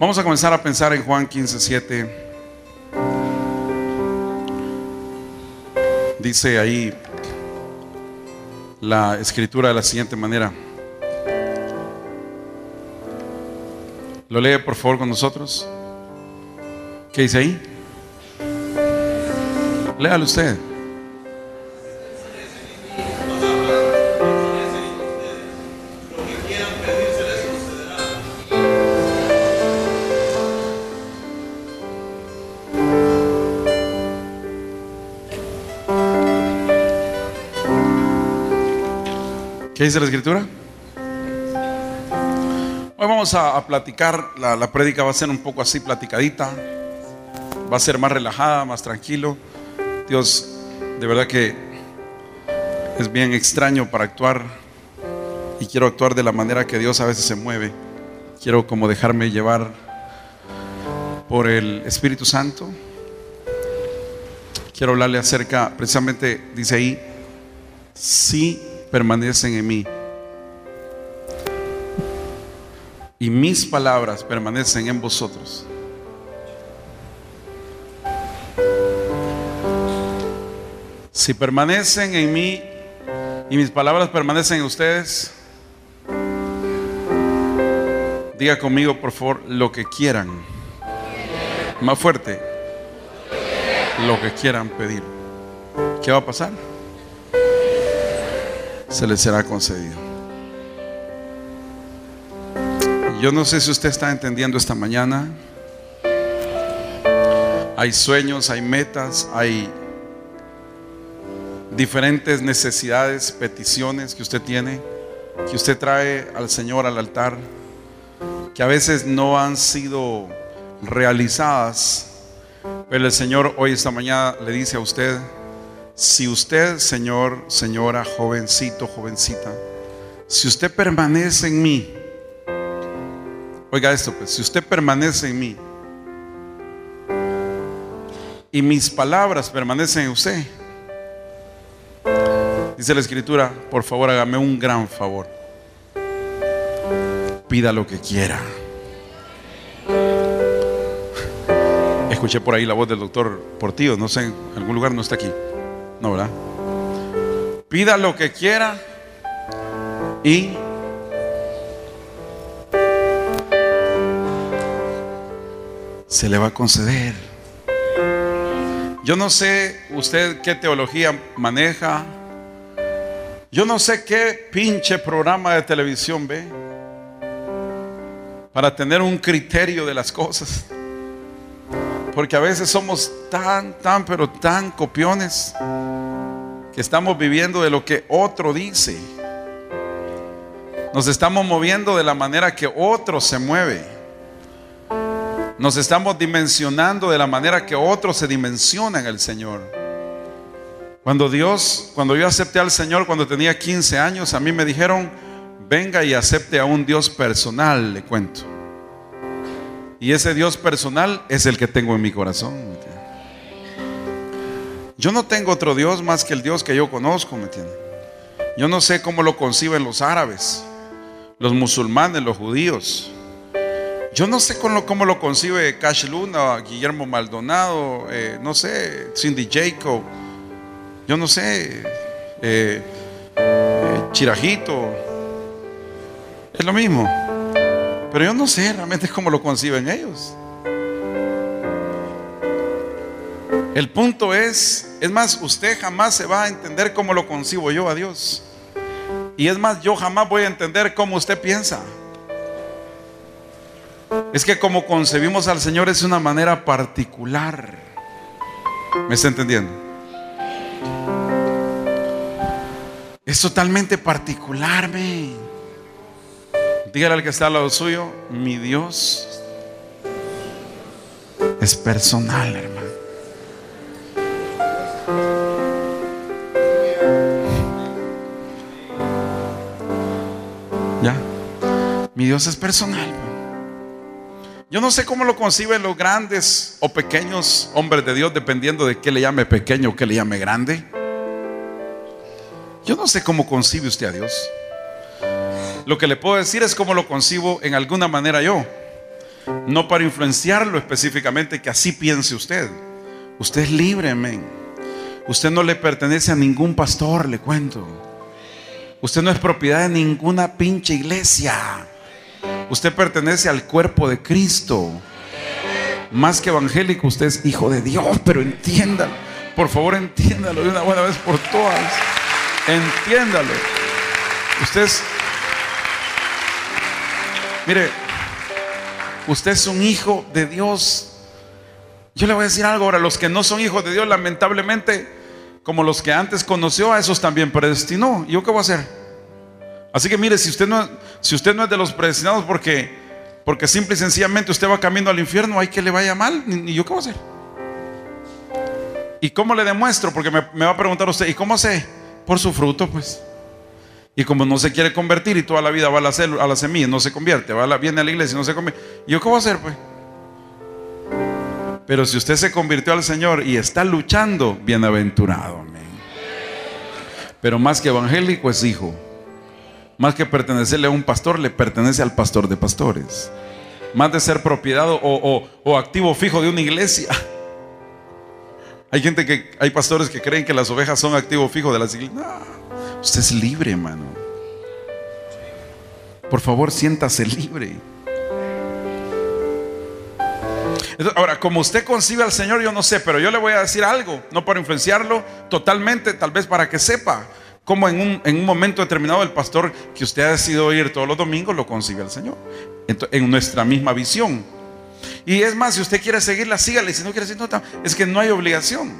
Vamos a comenzar a pensar en Juan 15, 7. Dice ahí la escritura de la siguiente manera. ¿Lo lee por favor con nosotros? ¿Qué dice ahí? Léalo usted. ¿Qué dice la escritura? Hoy vamos a, platicar, la, la va a ser un poco así platicadita, va a ser más relajada, más tranquilo. Dios, de verdad que es bien extraño para actuar y quiero actuar de la manera que Dios a veces se mueve. Quiero como dejarme llevar por el Espíritu Santo. Quiero hablarle acerca, precisamente dice ahí, sí permanecen en mí. Y mis palabras permanecen en vosotros. Si permanecen en mí y mis palabras permanecen en ustedes, diga conmigo por favor lo que quieran. Más fuerte. Lo que quieran pedir. ¿Qué va a pasar? Se le será concedido. Yo no sé si usted está entendiendo esta mañana. Hay sueños, hay metas, hay diferentes necesidades, peticiones que usted tiene, que usted trae al Señor al altar, que a veces no han sido realizadas, pero el Señor hoy esta mañana le dice a usted, si usted, señor, señora, jovencito, jovencita, si usted permanece en mí, oiga esto, pues, si usted permanece en mí y mis palabras permanecen en usted, dice la escritura, por favor hágame un gran favor, pida lo que quiera. Escuché por ahí la voz del doctor Portillo, no sé, en algún lugar no está aquí. No, ¿verdad? Pida lo que quiera y se le va a conceder. Yo no sé usted qué teología maneja. Yo no sé qué pinche programa de televisión ve para tener un criterio de las cosas. Porque a veces somos tan, tan, pero tan copiones que estamos viviendo de lo que otro dice. Nos estamos moviendo de la manera que otro se mueve. Nos estamos dimensionando de la manera que otro se dimensiona en el Señor. Cuando Dios, cuando yo acepté al Señor cuando tenía 15 años, a mí me dijeron, venga y acepte a un Dios personal, le cuento. Y ese Dios personal es el que tengo en mi corazón. Yo no tengo otro Dios más que el Dios que yo conozco, ¿me entiende? Yo no sé cómo lo conciben los árabes, los musulmanes, los judíos. Yo no sé cómo, cómo lo concibe Cash Luna, Guillermo Maldonado, eh, no sé, Cindy Jacob, yo no sé, eh, eh, Chirajito. Es lo mismo. Pero yo no sé realmente cómo lo conciben ellos. El punto es, es más, usted jamás se va a entender cómo lo concibo yo a Dios. Y es más, yo jamás voy a entender cómo usted piensa. Es que como concebimos al Señor es una manera particular. ¿Me está entendiendo? Es totalmente particular, ¿me? Dígale al que está al lado suyo, mi Dios es personal, hermano. Ya, mi Dios es personal. Yo no sé cómo lo conciben los grandes o pequeños hombres de Dios, dependiendo de qué le llame pequeño o qué le llame grande. Yo no sé cómo concibe usted a Dios. Lo que le puedo decir es cómo lo concibo en alguna manera yo. No para influenciarlo específicamente, que así piense usted. Usted es libre, amén. Usted no le pertenece a ningún pastor, le cuento. Usted no es propiedad de ninguna pinche iglesia. Usted pertenece al cuerpo de Cristo. Más que evangélico, usted es hijo de Dios, pero entiéndalo. Por favor, entiéndalo de una buena vez por todas. Entiéndalo. Usted es... Mire, usted es un hijo de Dios. Yo le voy a decir algo ahora, los que no son hijos de Dios, lamentablemente, como los que antes conoció, a esos también predestinó. ¿Y yo qué voy a hacer? Así que mire, si usted no, si usted no es de los predestinados porque, porque simple y sencillamente usted va camino al infierno, hay que le vaya mal, ni, yo qué voy a hacer. ¿Y cómo le demuestro? Porque me, va a preguntar usted, ¿y cómo sé? Por su fruto, pues. Y como no se quiere convertir y toda la vida va a la, a la semilla, no se convierte, va a viene a la iglesia y no se convierte. ¿Y yo qué voy a hacer, pues? Pero si usted se convirtió al Señor y está luchando, bienaventurado. Pero más que evangélico es hijo. Más que pertenecerle a un pastor, le pertenece al pastor de pastores. Más de ser propiedad o, activo fijo de una iglesia. Hay gente que, hay pastores que creen que las ovejas son activo fijo de las iglesias. Usted es libre, hermano. Por favor, siéntase libre. Ahora, como usted concibe al Señor, yo no sé, pero yo le voy a decir algo, no para influenciarlo totalmente, tal vez para que sepa cómo en un, en un momento determinado el pastor que usted ha decidido ir todos los domingos lo concibe al Señor, en nuestra misma visión. Y es más, si usted quiere seguirla, sígale, si no quiere seguirla, no, es que no hay obligación.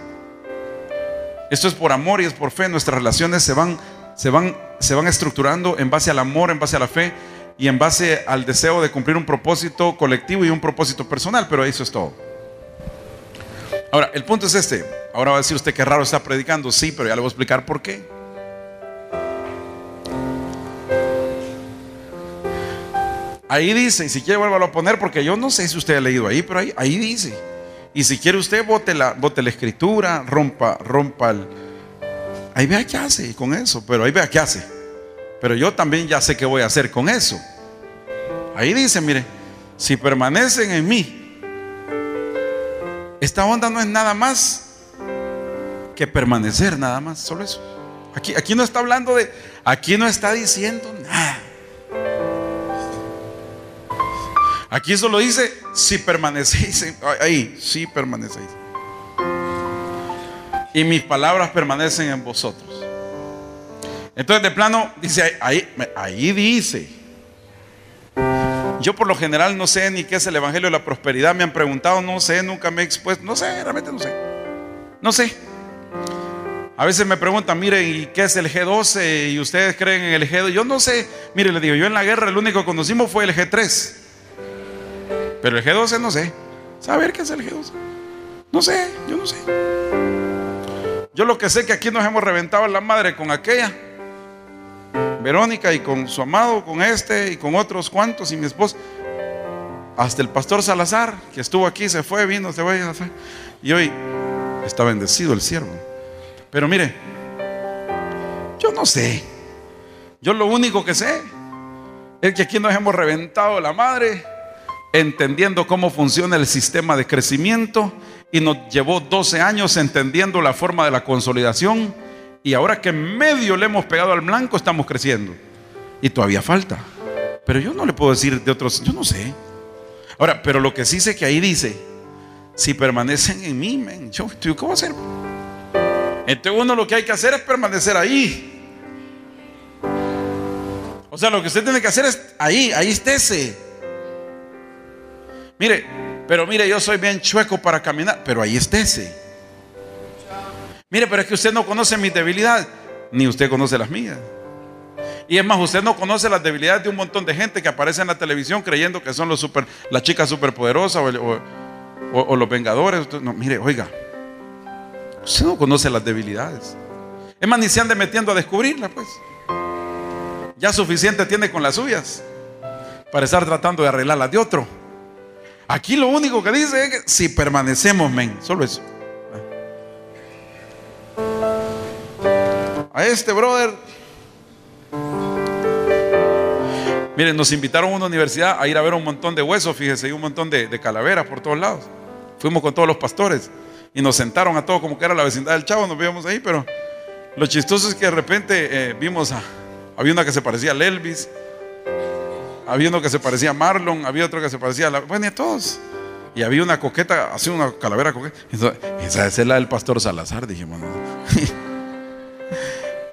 Esto es por amor y es por fe, nuestras relaciones se van, se van, se van estructurando en base al amor, en base a la fe y en base al deseo de cumplir un propósito colectivo y un propósito personal, pero eso es todo. Ahora, el punto es este. Ahora va a decir usted que raro está predicando. Sí, pero ya le voy a explicar por qué. Ahí dice, y si quiere vuelva a poner, porque yo no sé si usted ha leído ahí, pero ahí, ahí dice. Y si quiere usted, bote la, bote la escritura, rompa, rompa el... Ahí vea qué hace con eso, pero ahí vea qué hace. Pero yo también ya sé qué voy a hacer con eso. Ahí dice, mire, si permanecen en mí, esta onda no es nada más que permanecer, nada más, solo eso. Aquí, aquí no está hablando de, aquí no está diciendo nada. Aquí solo dice, si permanecéis, ahí, si permanecéis. Y mis palabras permanecen en vosotros. Entonces, de plano, dice, ahí, dice. Yo por lo general no sé ni qué es el Evangelio de la Prosperidad. Me han preguntado, no sé, nunca me he expuesto. No sé, realmente no sé. No sé. A veces me preguntan, mire, ¿y qué es el G12? ¿Y ustedes creen en el G12? Yo no sé. Mire, le digo, yo en la guerra el único que conocimos fue el G3. Pero el G12 no sé. ¿Saber qué es el G12? No sé, yo no sé. Yo lo que sé es que aquí nos hemos reventado la madre con aquella. Verónica y con su amado, con este y con otros cuantos y mi esposa. Hasta el pastor Salazar, que estuvo aquí, se fue, vino, se fue. Y hoy está bendecido el siervo. Pero mire, yo no sé. Yo lo único que sé es que aquí nos hemos reventado la madre entendiendo cómo funciona el sistema de crecimiento y nos llevó 12 años entendiendo la forma de la consolidación y ahora que medio le hemos pegado al blanco, estamos creciendo. Y todavía falta. Pero yo no le puedo decir de otros, yo no sé. Ahora, pero lo que sí sé que ahí dice, si permanecen en mí, yo, ¿qué voy a hacer? Entonces uno lo que hay que hacer es permanecer ahí. O sea, lo que usted tiene que hacer es ahí, ahí estése. Mire, pero mire, yo soy bien chueco para caminar, pero ahí estése. Mire, pero es que usted no conoce mis debilidades, ni usted conoce las mías. Y es más, usted no conoce las debilidades de un montón de gente que aparece en la televisión creyendo que son los super, las chicas superpoderosas o, los vengadores. No, mire, oiga, usted no conoce las debilidades. Es más, ni se ande metiendo a descubrirlas, pues. Ya suficiente tiene con las suyas para estar tratando de arreglarlas de otro. Aquí lo único que dice es que si permanecemos, men, solo eso. A este brother Miren, nos invitaron a una universidad a ir a ver un montón de huesos, fíjese, y un montón de, calaveras por todos lados. Fuimos con todos los pastores y nos sentaron a todos como que era la vecindad del Chavo, nos veíamos ahí, pero lo chistoso es que de repente eh, vimos a, había una que se parecía a Elvis, había uno que se parecía a Marlon, había otro que se parecía a la, bueno, y a todos. Y había una coqueta, así una calavera coqueta. esa es la del pastor Salazar, dijimos.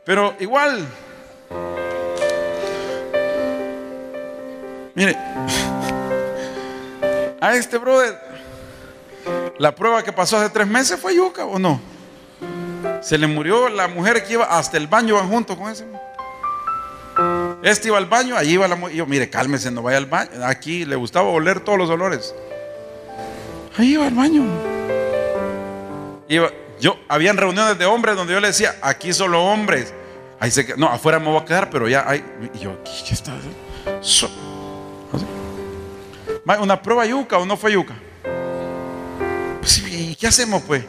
Pero igual, Mire, a este brother, la prueba que pasó hace tres meses fue yuca o no. Se le murió la mujer que iba hasta el baño, van junto con ese. Este iba al baño, allí iba la mujer. Yo, mire, cálmese, no vaya al baño. Aquí le gustaba oler todos los olores. Ahí iba al baño. Iba, yo, habían reuniones de hombres donde yo le decía, aquí solo hombres. Ahí se no, afuera me voy a quedar, pero ya hay. Y yo, ¿qué, está? ¿Una prueba yuca o no fue yuca? Pues, ¿Y qué hacemos pues?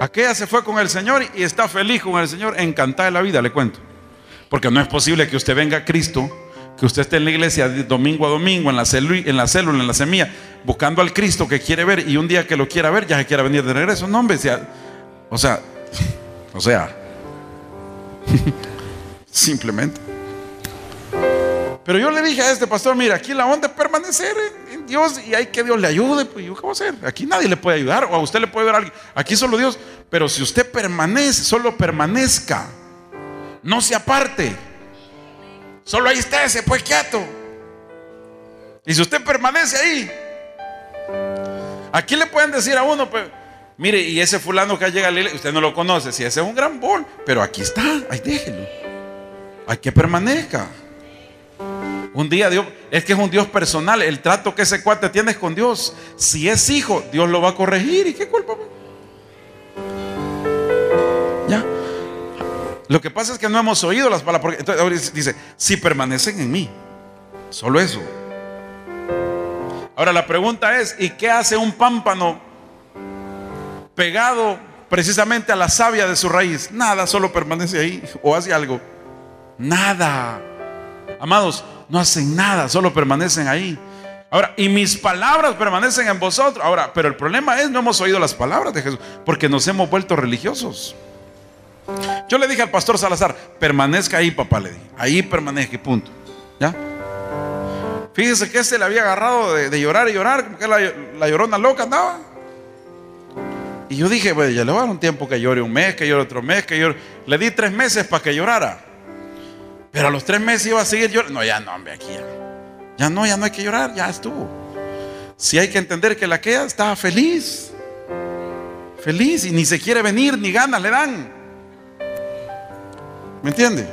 Aquella se fue con el Señor y está feliz con el Señor, encantada de la vida, le cuento. Porque no es posible que usted venga a Cristo, que usted esté en la iglesia domingo a domingo, en la, en la célula, en la semilla, buscando al Cristo que quiere ver y un día que lo quiera ver ya se quiera venir de regreso. No, hombre, o sea, o sea, simplemente. Pero yo le dije a este pastor, mira, aquí la onda es permanecer en, Dios y hay que Dios le ayude. Pues yo, ¿qué voy a hacer? Aquí nadie le puede ayudar o a usted le puede ver a alguien. Aquí solo Dios. Pero si usted permanece, solo permanezca. No se aparte. Solo ahí está ese, pues quieto. Y si usted permanece ahí, aquí le pueden decir a uno, pues, mire, y ese fulano que llega a iglesia, usted no lo conoce, si ese es un gran bol, pero aquí está, ahí déjelo. Hay que permanezca. Un día Dios, es que es un Dios personal. El trato que ese cuate tiene con Dios. Si es hijo, Dios lo va a corregir. ¿Y qué culpa? Lo que pasa es que no hemos oído las palabras. entonces dice, si permanecen en mí. Solo eso. Ahora la pregunta es, ¿y qué hace un pámpano pegado precisamente a la savia de su raíz? Nada, solo permanece ahí o hace algo. Nada. Amados, no hacen nada, solo permanecen ahí. Ahora, y mis palabras permanecen en vosotros. Ahora, pero el problema es, no hemos oído las palabras de Jesús, porque nos hemos vuelto religiosos. Yo le dije al pastor Salazar, permanezca ahí, papá, le dije. Ahí permanezca, punto. ¿Ya? Fíjese que este le había agarrado de, llorar y llorar, como que la, llorona loca andaba. Y yo dije, bueno, ya le voy a dar un tiempo que llore un mes, que llore otro mes, que llore. Le di tres meses para que llorara. Pero a los tres meses iba a seguir llorando. No, ya no, hombre, aquí ya. Ya no, ya no hay que llorar, ya estuvo. Si hay que entender que la queda estaba feliz. Feliz y ni se quiere venir, ni ganas le dan. ¿Me entiende?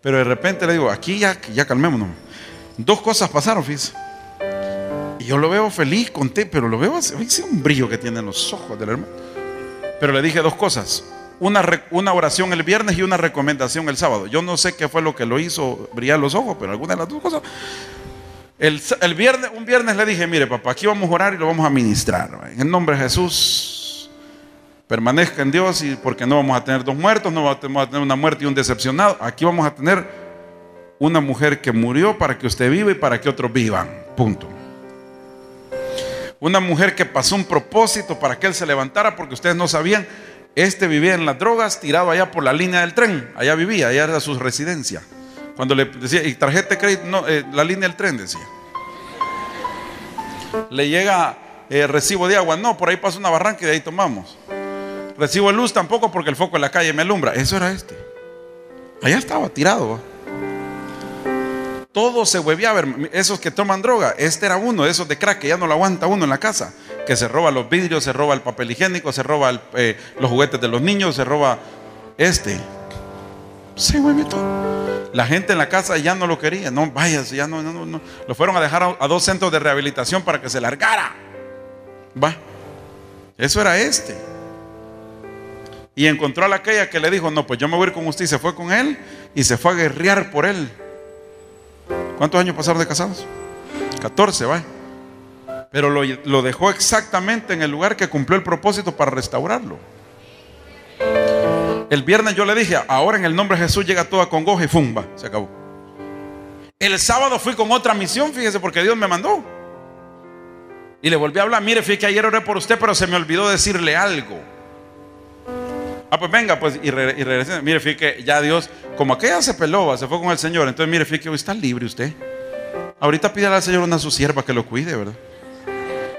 Pero de repente le digo, aquí ya, ya calmémonos. Dos cosas pasaron, fíjese. Y yo lo veo feliz, conté, pero lo veo, así un brillo que tiene en los ojos del hermano. Pero le dije dos cosas una, oración el viernes y una recomendación el sábado. Yo no sé qué fue lo que lo hizo brillar los ojos, pero alguna de las dos cosas. El, viernes, un viernes le dije, mire papá, aquí vamos a orar y lo vamos a ministrar. En el nombre de Jesús, permanezca en Dios y porque no vamos a tener dos muertos, no vamos a tener una muerte y un decepcionado. Aquí vamos a tener una mujer que murió para que usted viva y para que otros vivan. Punto. Una mujer que pasó un propósito para que él se levantara porque ustedes no sabían este vivía en las drogas, tirado allá por la línea del tren. Allá vivía, allá era su residencia. Cuando le decía, y tarjeta de crédito, no, eh, la línea del tren decía. Le llega eh, recibo de agua, no, por ahí pasa una barranca y de ahí tomamos. Recibo de luz tampoco porque el foco en la calle me alumbra. Eso era este. Allá estaba tirado. Todo se hueveaba. Esos que toman droga, este era uno, esos de crack que ya no lo aguanta uno en la casa que se roba los vidrios, se roba el papel higiénico, se roba eh, los juguetes de los niños, se roba este. Se mueve todo. La gente en la casa ya no lo quería, no, vaya, ya no, no, no. Lo fueron a dejar a, dos centros de rehabilitación para que se largara. Va. Eso era este. Y encontró a la aquella que le dijo, no, pues yo me voy a ir con usted. Y se fue con él y se fue a guerrear por él. ¿Cuántos años pasaron de casados? 14, va pero lo, dejó exactamente en el lugar que cumplió el propósito para restaurarlo. El viernes yo le dije, ahora en el nombre de Jesús llega toda congoja y fumba, se acabó. El sábado fui con otra misión, fíjese, porque Dios me mandó. Y le volví a hablar, mire, fíjate que ayer oré por usted, pero se me olvidó decirle algo. Ah, pues venga, pues, y, regresé. Mire, fíjate ya Dios, como aquella se peló, se fue con el Señor. Entonces, mire, fíjate está libre usted. Ahorita pídale al Señor una su sierva que lo cuide, ¿verdad?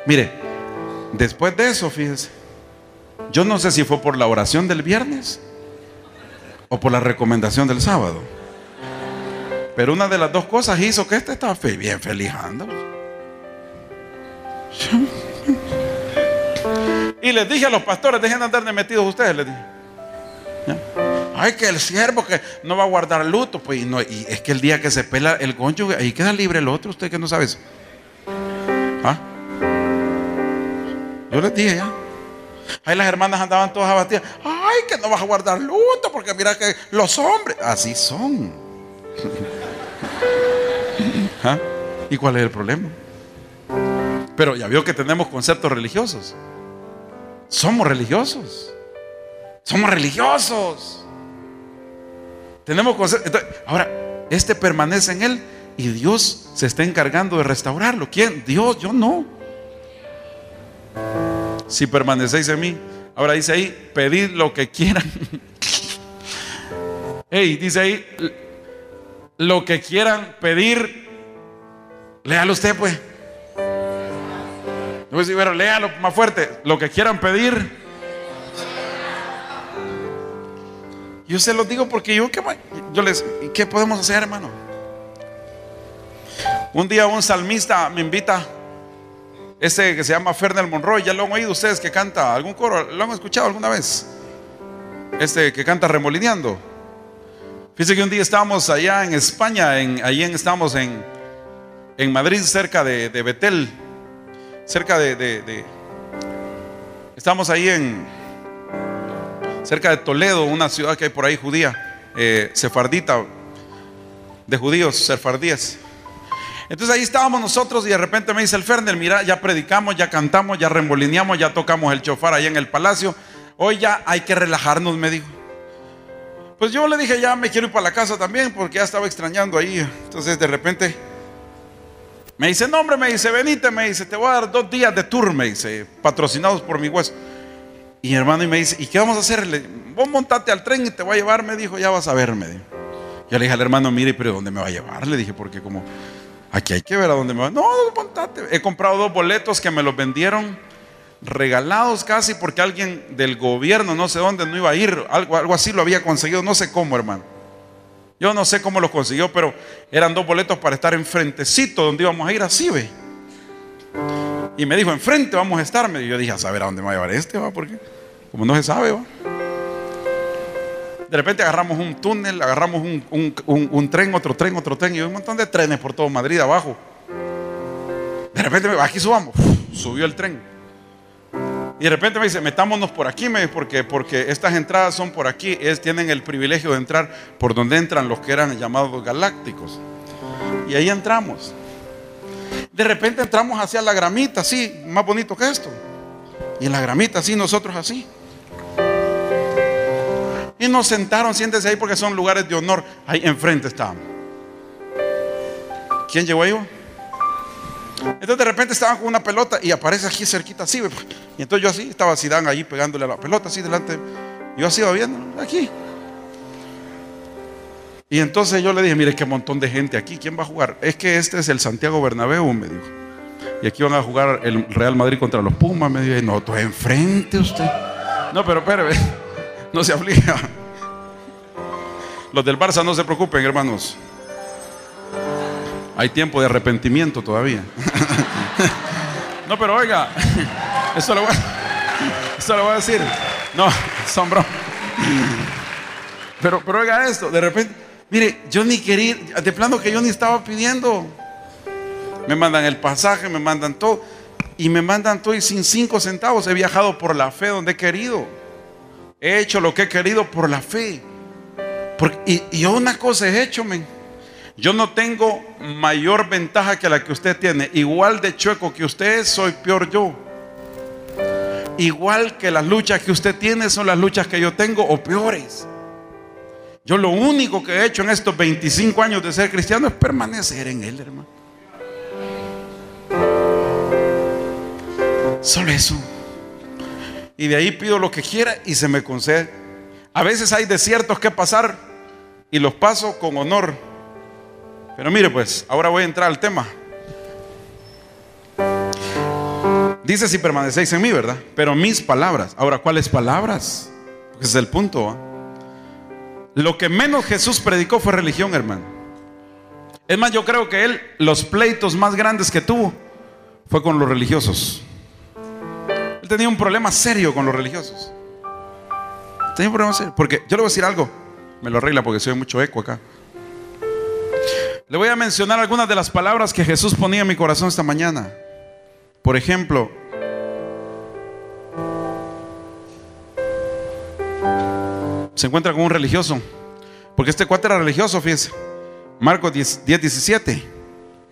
Mire, después de eso, fíjese, yo no sé si fue por la oración del viernes o por la recomendación del sábado. Pero una de las dos cosas hizo que este estaba bien feliz Y les dije a los pastores, dejen de andar de metidos ustedes, les dije. Ay, que el siervo que no va a guardar luto, pues y, es que el día que se pela el cónyuge, ahí queda libre el otro, usted que no sabe eso. ¿Ah? Yo les dije ya. Ahí las hermanas andaban todas abatidas. Ay, que no vas a guardar luto, porque mira que los hombres, así son. ¿Ah? ¿Y cuál es el problema? Pero ya vio que tenemos conceptos religiosos. Somos religiosos. Somos religiosos. Tenemos conceptos. ahora, este permanece en él y Dios se está encargando de restaurarlo. ¿Quién? Dios, yo no. Si permanecéis en mí. Ahora dice ahí, pedid lo que quieran. Hey, dice ahí, lo que quieran pedir, léalo usted pues. No voy pero léalo más fuerte. Lo que quieran pedir. Yo se lo digo porque yo, ¿qué, yo les, ¿qué podemos hacer, hermano? Un día un salmista me invita, este que se llama Fernel Monroy, ya lo han oído ustedes que canta algún coro, ¿lo han escuchado alguna vez? Este que canta remolineando. Fíjense que un día estábamos allá en España, en, allí en, estábamos en, en Madrid, cerca de, Betel, cerca de, de, Estamos ahí en, cerca de Toledo, una ciudad que hay por ahí judía, eh, sefardita, de judíos, sefardíes. Entonces ahí estábamos nosotros y de repente me dice el Fernel, mira, ya predicamos, ya cantamos, ya remolineamos, ya tocamos el chofar ahí en el palacio. Hoy ya hay que relajarnos, me dijo. Pues yo le dije, ya me quiero ir para la casa también porque ya estaba extrañando ahí. Entonces de repente me dice, no hombre, me dice, venite, me dice, te voy a dar dos días de tour, me dice, patrocinados por mi hueso. Y mi hermano y me dice, ¿y qué vamos a hacer? Le, vos montate al tren y te voy a llevar, me dijo, ya vas a verme. Yo le dije al hermano, mire, pero ¿dónde me va a llevar? Le dije, porque como aquí hay que ver a dónde me va. No, montate. He comprado dos boletos que me los vendieron regalados casi porque alguien del gobierno, no sé dónde, no iba a ir, algo, algo así lo había conseguido, no sé cómo, hermano. Yo no sé cómo lo consiguió, pero eran dos boletos para estar enfrentecito donde íbamos a ir así, ve. Y me dijo, enfrente vamos a estar. Yo dije, a saber a dónde me va a llevar este, va, porque como no se sabe. De repente agarramos un túnel, agarramos un, tren, otro tren, otro tren, y un montón de trenes por todo Madrid abajo. De repente, aquí subamos, subió el tren. Y de repente me dice, metámonos por aquí, me porque, porque estas entradas son por aquí, es, tienen el privilegio de entrar por donde entran los que eran llamados galácticos. Y ahí entramos. De repente entramos hacia la gramita, así, más bonito que esto. Y en la gramita, así, nosotros así. Y nos sentaron, siéntese ahí porque son lugares de honor. Ahí enfrente estábamos. ¿Quién llegó ahí? Entonces de repente estaban con una pelota y aparece aquí cerquita así. Y entonces yo así, estaba Sidán ahí pegándole a la pelota así delante. Yo así iba viendo, aquí. Y entonces yo le dije, mire qué montón de gente aquí, ¿quién va a jugar? Es que este es el Santiago Bernabéu, me dijo. Y aquí van a jugar el Real Madrid contra los Pumas, me dijo. No, tú enfrente usted. No, pero espérame, no se aflija. Los del Barça no se preocupen, hermanos. Hay tiempo de arrepentimiento todavía. no, pero oiga, eso lo voy, eso lo voy a decir. No, son Pero, pero oiga esto, de repente, mire, yo ni quería, de plano que yo ni estaba pidiendo. Me mandan el pasaje, me mandan todo. Y me mandan todo y sin cinco centavos. He viajado por la fe donde he querido. He hecho lo que he querido por la fe. y, y una cosa he hecho, men. Yo no tengo mayor ventaja que la que usted tiene. Igual de chueco que usted es, soy peor yo. Igual que las luchas que usted tiene son las luchas que yo tengo o peores. Yo lo único que he hecho en estos 25 años de ser cristiano es permanecer en Él, hermano. Solo eso. Y de ahí pido lo que quiera y se me concede. A veces hay desiertos que pasar y los paso con honor. Pero mire pues, ahora voy a entrar al tema. Dice si permanecéis en mí, ¿verdad? Pero mis palabras. Ahora, ¿cuáles palabras? Ese es el punto. Lo que menos Jesús predicó fue religión, hermano. Es más, yo creo que él, los pleitos más grandes que tuvo, fue con los religiosos. Tenía un problema serio con los religiosos. Tenía un problema serio. Porque yo le voy a decir algo. Me lo arregla porque soy mucho eco acá. Le voy a mencionar algunas de las palabras que Jesús ponía en mi corazón esta mañana. Por ejemplo, se encuentra con un religioso. Porque este cuate era religioso, fíjese. Marcos 10, 17.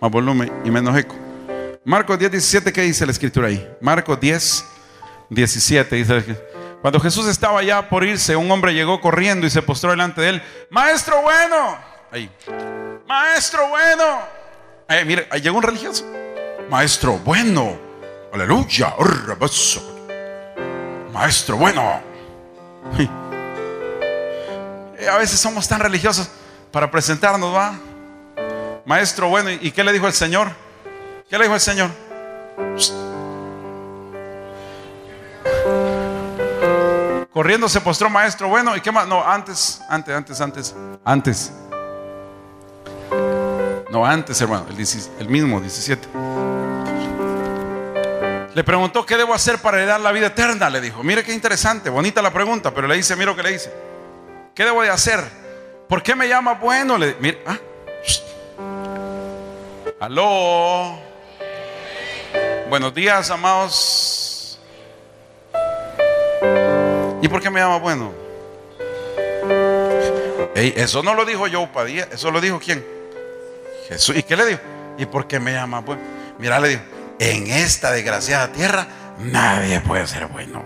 Más volumen y menos eco. Marcos 10, 17, ¿qué dice la escritura ahí? Marcos 10, 17. Dice, cuando Jesús estaba ya por irse, un hombre llegó corriendo y se postró delante de él. Maestro bueno. Ahí. Maestro bueno. Ahí, mire, ahí llegó un religioso. Maestro bueno. Aleluya. Maestro bueno. A veces somos tan religiosos para presentarnos, ¿va? Maestro bueno. ¿Y qué le dijo el Señor? ¿Qué le dijo el Señor? Corriendo se postró maestro bueno. ¿Y qué más? No, antes, antes, antes, antes, antes. No, antes, hermano, el, mismo, 17. Le preguntó, ¿qué debo hacer para heredar la vida eterna? Le dijo, mire qué interesante, bonita la pregunta, pero le dice, mira lo que le dice. ¿Qué debo de hacer? ¿Por qué me llama bueno? Le, mire, ah, Aló. Buenos días, amados. ¿Y por qué me llama bueno? eso no lo dijo yo, Padilla, eso lo dijo quién? Jesús. ¿Y qué le dijo? ¿Y por qué me llama bueno? Mira, le dijo, en esta desgraciada tierra nadie puede ser bueno.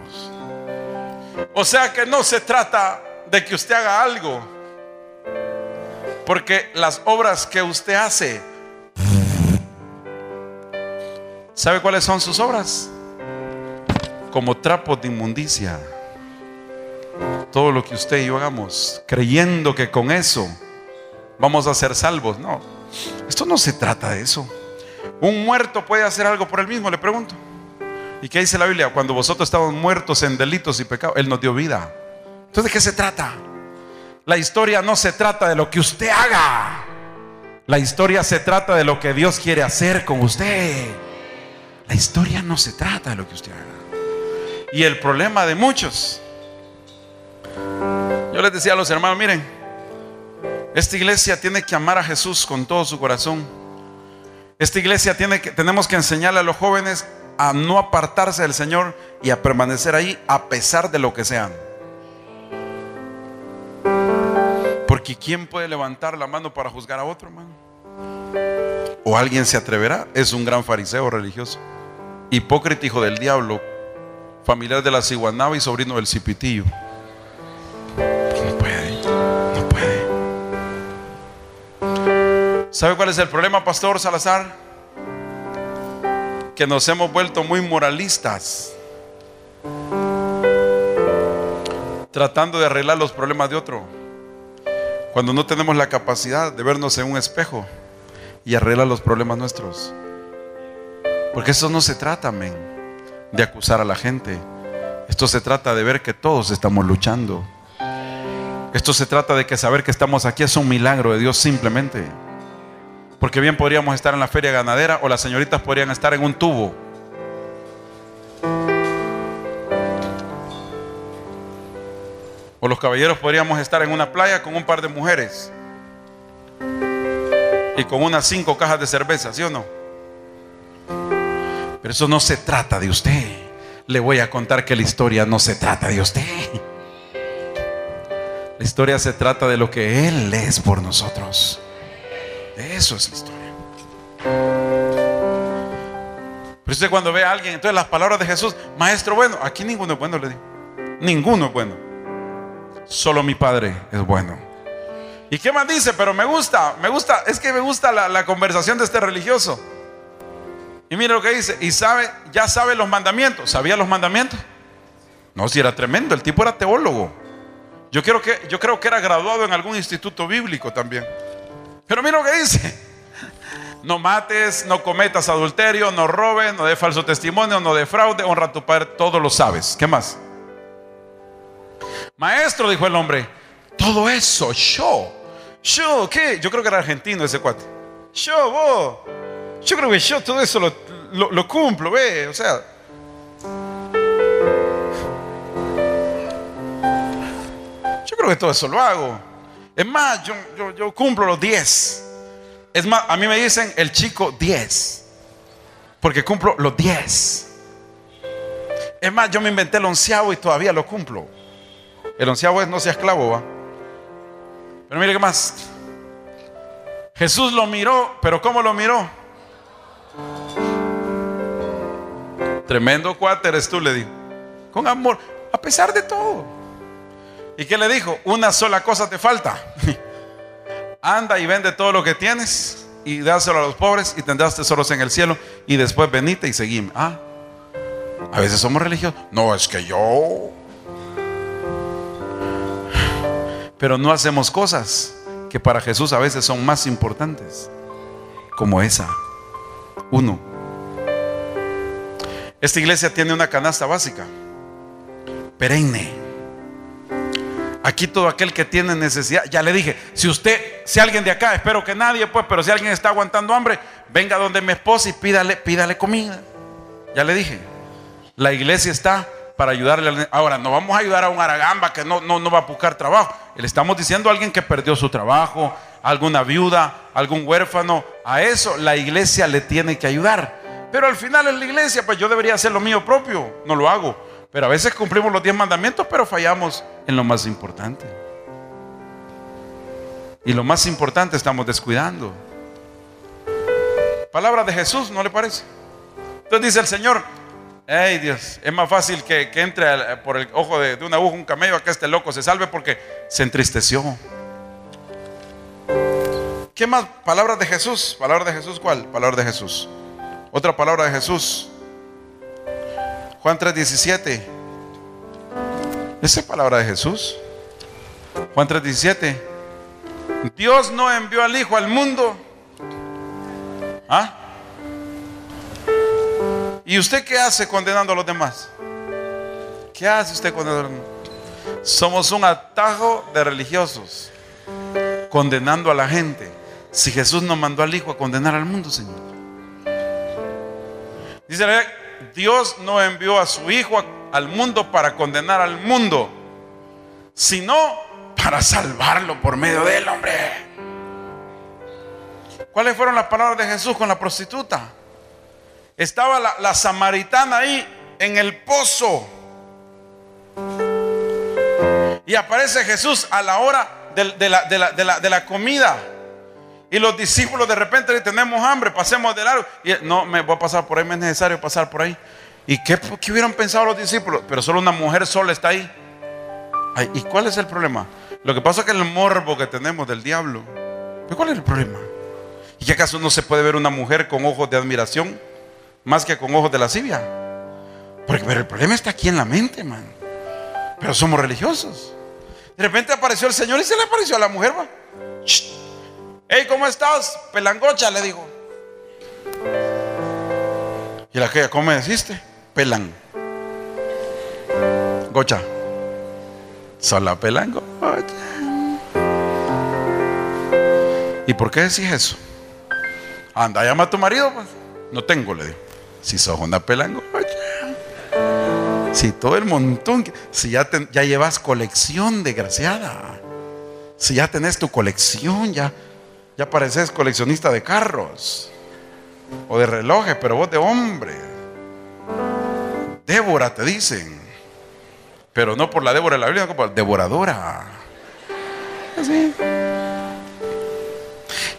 O sea que no se trata de que usted haga algo, porque las obras que usted hace, ¿sabe cuáles son sus obras? Como trapos de inmundicia. Todo lo que usted y yo hagamos, creyendo que con eso vamos a ser salvos. No, esto no se trata de eso. Un muerto puede hacer algo por él mismo, le pregunto. ¿Y qué dice la Biblia? Cuando vosotros estábamos muertos en delitos y pecados, Él nos dio vida. Entonces, ¿de qué se trata? La historia no se trata de lo que usted haga. La historia se trata de lo que Dios quiere hacer con usted. La historia no se trata de lo que usted haga. Y el problema de muchos, yo les decía a los hermanos, miren, esta iglesia tiene que amar a Jesús con todo su corazón esta iglesia tiene que, tenemos que enseñarle a los jóvenes a no apartarse del Señor y a permanecer ahí a pesar de lo que sean. Porque ¿quién puede levantar la mano para juzgar a otro, hermano? ¿O alguien se atreverá? Es un gran fariseo religioso, hipócrita hijo del diablo, familiar de la ciguanaba y sobrino del cipitillo. ¿Sabe cuál es el problema, Pastor Salazar? Que nos hemos vuelto muy moralistas, tratando de arreglar los problemas de otro, cuando no tenemos la capacidad de vernos en un espejo y arreglar los problemas nuestros. Porque eso no se trata, men, de acusar a la gente. Esto se trata de ver que todos estamos luchando. Esto se trata de que saber que estamos aquí es un milagro de Dios simplemente. Porque bien podríamos estar en la feria ganadera o las señoritas podrían estar en un tubo. O los caballeros podríamos estar en una playa con un par de mujeres. Y con unas cinco cajas de cerveza, ¿sí o no? Pero eso no se trata de usted. Le voy a contar que la historia no se trata de usted. La historia se trata de lo que Él es por nosotros. Eso es la historia. Pero usted cuando ve a alguien, entonces las palabras de Jesús, maestro bueno, aquí ninguno es bueno, le digo. Ninguno es bueno. Solo mi Padre es bueno. ¿Y qué más dice? Pero me gusta, me gusta, es que me gusta la, conversación de este religioso. Y mire lo que dice, y sabe, ya sabe los mandamientos. ¿Sabía los mandamientos? No, si era tremendo, el tipo era teólogo. Yo, creo que, yo creo que era graduado en algún instituto bíblico también. Pero mira lo que dice. No mates, no cometas adulterio, no robes, no de falso testimonio, no de fraude, honra a tu padre, todo lo sabes. ¿Qué más? Maestro, dijo el hombre, todo eso, yo, yo, ¿qué? Yo creo que era argentino ese cuate. Yo, vos, yo creo que yo todo eso lo, lo cumplo, ve, o sea. Yo creo que todo eso lo hago. Es más, yo, yo, yo cumplo los 10. Es más, a mí me dicen el chico 10. Porque cumplo los 10. Es más, yo me inventé el onceavo y todavía lo cumplo. El onceavo es no sea esclavo, ¿va? Pero mire qué más. Jesús lo miró, pero ¿cómo lo miró? Tremendo cuate eres tú, le dijo. Con amor, a pesar de todo. ¿Y qué le dijo? Una sola cosa te falta. Anda y vende todo lo que tienes y dáselo a los pobres y tendrás tesoros en el cielo y después venite y seguime. Ah, a veces somos religiosos. No, es que yo... Pero no hacemos cosas que para Jesús a veces son más importantes, como esa. Uno, esta iglesia tiene una canasta básica, perenne. Aquí todo aquel que tiene necesidad, ya le dije, si usted, si alguien de acá, espero que nadie, pues, pero si alguien está aguantando hambre, venga donde mi esposa y pídale, pídale comida. Ya le dije, la iglesia está para ayudarle. Ahora, no vamos a ayudar a un aragamba que no, no, no va a buscar trabajo. Le estamos diciendo a alguien que perdió su trabajo, alguna viuda, algún huérfano. A eso la iglesia le tiene que ayudar. Pero al final en la iglesia, pues yo debería hacer lo mío propio. No lo hago. Pero a veces cumplimos los diez mandamientos, pero fallamos en lo más importante. Y lo más importante estamos descuidando. Palabra de Jesús, ¿no le parece? Entonces dice el Señor, Ay Dios, es más fácil que, entre por el ojo de, una aguja un camello a que este loco se salve porque se entristeció. ¿Qué más? Palabras de Jesús. ¿Palabra de Jesús cuál? Palabra de Jesús. Otra palabra de Jesús. Juan 3:17. Esa es palabra de Jesús. Juan 3:17. Dios no envió al Hijo al mundo. ¿Ah? ¿Y usted qué hace condenando a los demás? ¿Qué hace usted condenando a los? Somos un atajo de religiosos, condenando a la gente. Si Jesús nos mandó al Hijo a condenar al mundo, Señor. Dice Dios no envió a su Hijo al mundo para condenar al mundo, sino para salvarlo por medio del hombre. ¿Cuáles fueron las palabras de Jesús con la prostituta? Estaba la, samaritana ahí en el pozo. Y aparece Jesús a la hora de, la, comida. Y los discípulos de repente le tenemos hambre, pasemos de largo. Y no, me voy a pasar por ahí, me es necesario pasar por ahí. ¿Y qué, hubieran pensado los discípulos? Pero solo una mujer sola está ahí. ¿Y cuál es el problema? Lo que pasa es que el morbo que tenemos del diablo. cuál es el problema? ¿Y que acaso no se puede ver una mujer con ojos de admiración? más que con ojos de lascivia. Porque pero el problema está aquí en la mente, man. Pero somos religiosos. De repente apareció el Señor y se le apareció a la mujer, va. Hey, ¿cómo estás? Pelangocha, le digo. Y la que, ¿cómo me deciste? Pelan. Gocha. Sola pelangocha. ¿Y por qué decís eso? Anda, llama a tu marido, pues. No tengo, le digo. Si sos una pelangocha. Si todo el montón. Si ya, ya llevas colección, desgraciada. Si ya tenés tu colección, ya, ya pareces coleccionista de carros. O de relojes, pero vos de hombre. Débora te dicen. Pero no por la Débora de la Biblia, sino por devoradora. Así.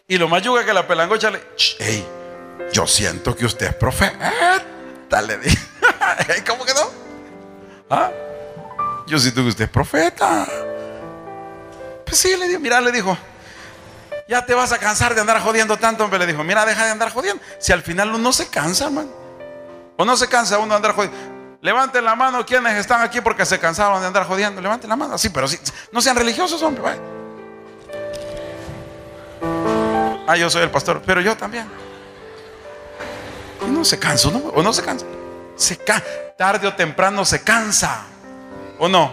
Y lo más yuga que la pelangocha le. ¡Ey! Yo siento que usted es profeta, le dije. ¿Cómo que no? ¿Ah? Yo siento que usted es profeta. Pues sí, le dijo, mira, le dijo, ya te vas a cansar de andar jodiendo tanto, hombre. Le dijo, mira, deja de andar jodiendo. Si al final uno se cansa, man. O no se cansa uno de andar jodiendo. Levanten la mano quienes están aquí porque se cansaron de andar jodiendo. Levanten la mano. Sí, pero sí, no sean religiosos, hombre. Vaya. Ah, yo soy el pastor, pero yo también. Y no se cansa, ¿no? ¿O no se cansa? Se cansa. Tarde o temprano se cansa. ¿O no?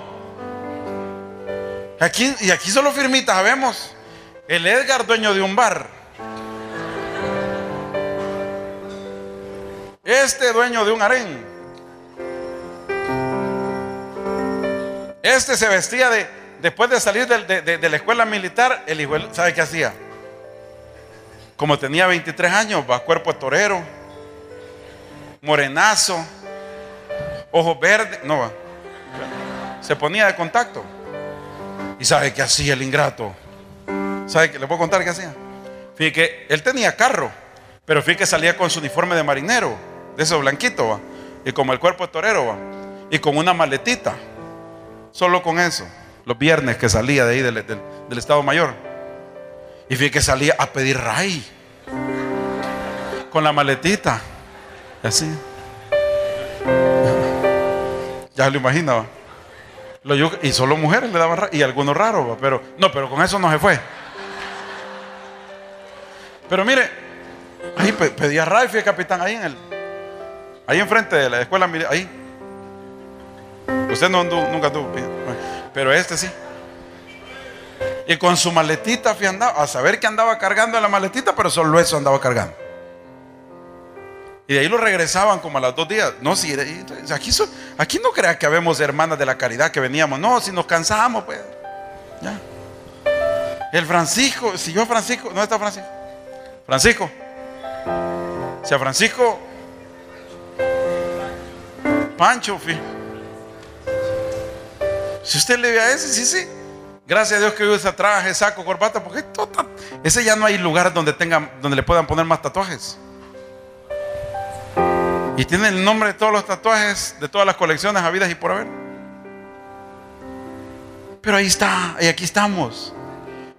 Aquí, y aquí solo firmitas, sabemos. El Edgar, dueño de un bar. Este dueño de un harén. Este se vestía de, después de salir de, de la escuela militar, el hijo, ¿sabe qué hacía? Como tenía 23 años, va cuerpo de torero, morenazo, ojos verdes, no va. Se ponía de contacto. ¿Y sabe qué hacía el ingrato? ¿Sabe qué? ¿Le puedo contar qué hacía? Fíjate que él tenía carro, pero fíjate que salía con su uniforme de marinero, de esos blanquito, ¿va? Y como el cuerpo de torero, ¿va? Y con una maletita. Solo con eso. Los viernes que salía de ahí del, Estado Mayor. Y fíjate que salía a pedir ray. Con la maletita. Así. Ya lo imaginaba. y solo mujeres le daban. Y algunos raros, pero no, pero con eso no se fue. Pero mire, ahí pedía ray, fui capitán ahí en el. Ahí enfrente de la escuela, ahí. Usted no nunca tuvo. Pero este sí. Y con su maletita fui andaba, a saber que andaba cargando en la maletita, pero solo eso andaba cargando. Y de ahí lo regresaban como a los dos días. No, si aquí, no crea que habemos hermanas de la caridad que veníamos. No, si nos cansamos, pues. Ya. El Francisco, si yo Francisco, ¿dónde está Francisco? Francisco. Si a Francisco, Pancho, fi. Si usted le ve a ese, sí, sí. Gracias a Dios que usa traje, saco, corbata, porque ese ya no hay lugar donde tengan, donde le puedan poner más tatuajes. Y tiene el nombre de todos los tatuajes, de todas las colecciones habidas y por haber. Pero ahí está, y aquí estamos.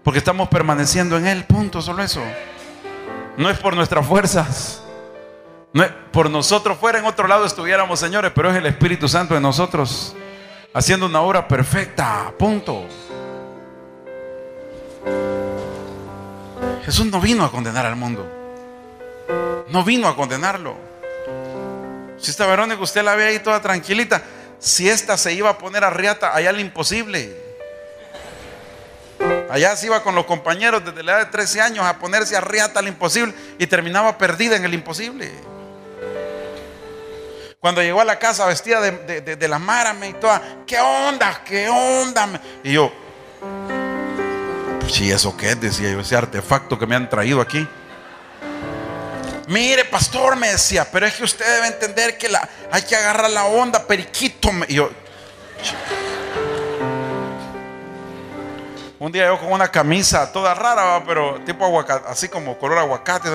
Porque estamos permaneciendo en Él, punto, solo eso. No es por nuestras fuerzas. No es por nosotros fuera en otro lado estuviéramos, señores, pero es el Espíritu Santo de nosotros haciendo una obra perfecta, punto. Jesús no vino a condenar al mundo. No vino a condenarlo. Si esta Verónica usted la ve ahí toda tranquilita, si esta se iba a poner a riata, allá el imposible. Allá se iba con los compañeros desde la edad de 13 años a ponerse a riata al imposible y terminaba perdida en el imposible. Cuando llegó a la casa vestida de, de, la márame y toda, ¿qué onda? ¿Qué onda? Y yo, pues sí, ¿eso qué? Decía yo, ese artefacto que me han traído aquí. Mire, pastor, me decía, pero es que usted debe entender que la, hay que agarrar la onda, periquito. Y yo, un día yo con una camisa toda rara, pero tipo aguacate, así como color aguacate.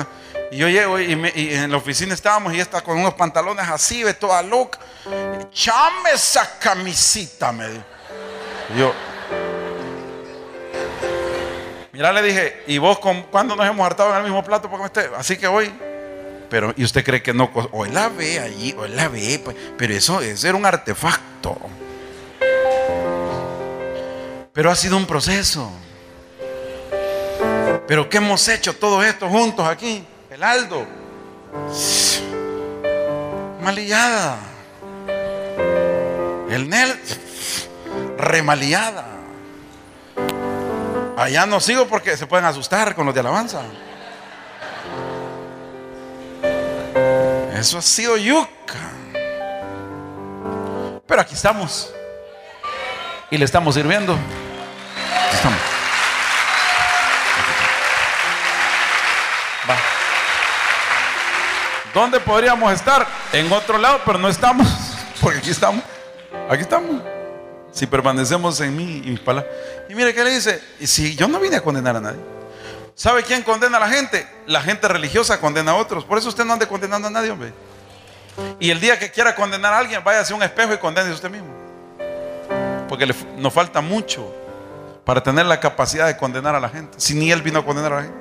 Y yo llego y, en la oficina estábamos y está con unos pantalones así, de toda loca. Chame esa camisita, me dijo. Yo, mira, le dije, ¿y vos con, cuándo nos hemos hartado en el mismo plato? Porque esté? Así que hoy. Pero, ¿y usted cree que no? Hoy la ve allí, hoy la ve, pues, pero eso, eso era un artefacto. Pero ha sido un proceso. Pero ¿qué hemos hecho todos estos juntos aquí? El Aldo. Malillada. El Nel. Remalillada. Allá no sigo porque se pueden asustar con los de alabanza. Eso ha sido yuca. Pero aquí estamos. Y le estamos sirviendo. Estamos. Va. ¿Dónde podríamos estar? En otro lado, pero no estamos. Porque aquí estamos. Aquí estamos. Si permanecemos en mí y mis palabras. Y mire qué le dice. Y si yo no vine a condenar a nadie. ¿Sabe quién condena a la gente? La gente religiosa condena a otros. Por eso usted no ande condenando a nadie, hombre. Y el día que quiera condenar a alguien, vaya hacia un espejo y condene a usted mismo. Porque nos falta mucho para tener la capacidad de condenar a la gente, si ni Él vino a condenar a la gente.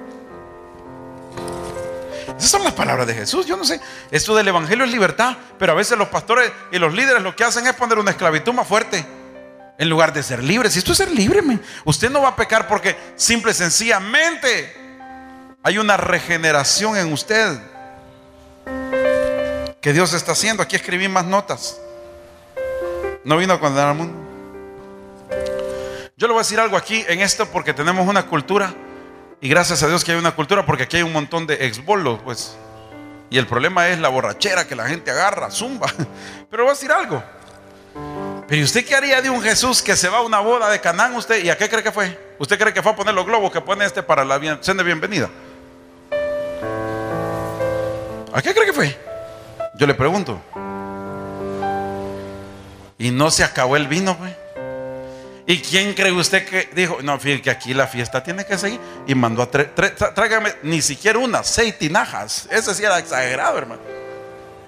Esas son las palabras de Jesús. Yo no sé, esto del Evangelio es libertad, pero a veces los pastores y los líderes lo que hacen es poner una esclavitud más fuerte en lugar de ser libre. Si esto es ser libre, usted no va a pecar porque simple y sencillamente hay una regeneración en usted que Dios está haciendo. Aquí escribí más notas. No vino a condenar al mundo. Yo le voy a decir algo aquí en esto porque tenemos una cultura y gracias a Dios que hay una cultura porque aquí hay un montón de exbolos, pues. Y el problema es la borrachera que la gente agarra, zumba. Pero voy a decir algo. Pero ¿y usted qué haría de un Jesús que se va a una boda de Canaán usted? ¿Y a qué cree que fue? ¿Usted cree que fue a poner los globos que pone este para la cena de bienvenida? ¿A qué cree que fue? Yo le pregunto. Y no se acabó el vino, pues. ¿Y quién cree usted que dijo? No, fíjate que aquí la fiesta tiene que seguir. Y mandó a tráigame ni siquiera una, seis tinajas. Ese sí era exagerado, hermano.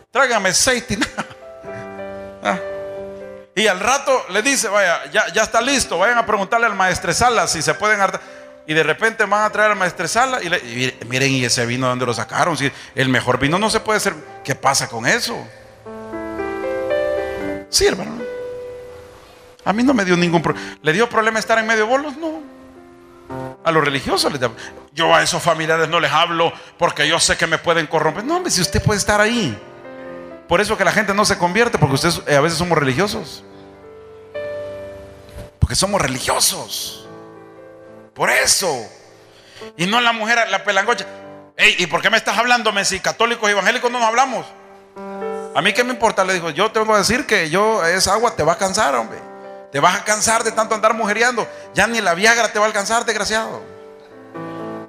Tráigame seis tinajas. Ah. Y al rato le dice, vaya, ya, ya está listo. Vayan a preguntarle al maestresala si se pueden hartar. Y de repente van a traer al maestresala y, y miren, ¿y ese vino dónde lo sacaron? Si el mejor vino no se puede hacer. ¿Qué pasa con eso? Sí, hermano. A mí no me dio ningún problema. ¿Le dio problema estar en medio de bolos? No. A los religiosos les da. Yo a esos familiares no les hablo porque yo sé que me pueden corromper. No, hombre, si usted puede estar ahí. Por eso que la gente no se convierte, porque ustedes eh, a veces somos religiosos. Porque somos religiosos. Por eso. Y no la mujer, la pelangocha. Ey, ¿y por qué me estás hablando, Si católicos y evangélicos no nos hablamos. A mí qué me importa, le dijo, yo te voy a decir que yo esa agua te va a cansar, hombre. Te vas a cansar de tanto andar mujereando. Ya ni la Viagra te va a alcanzar, desgraciado.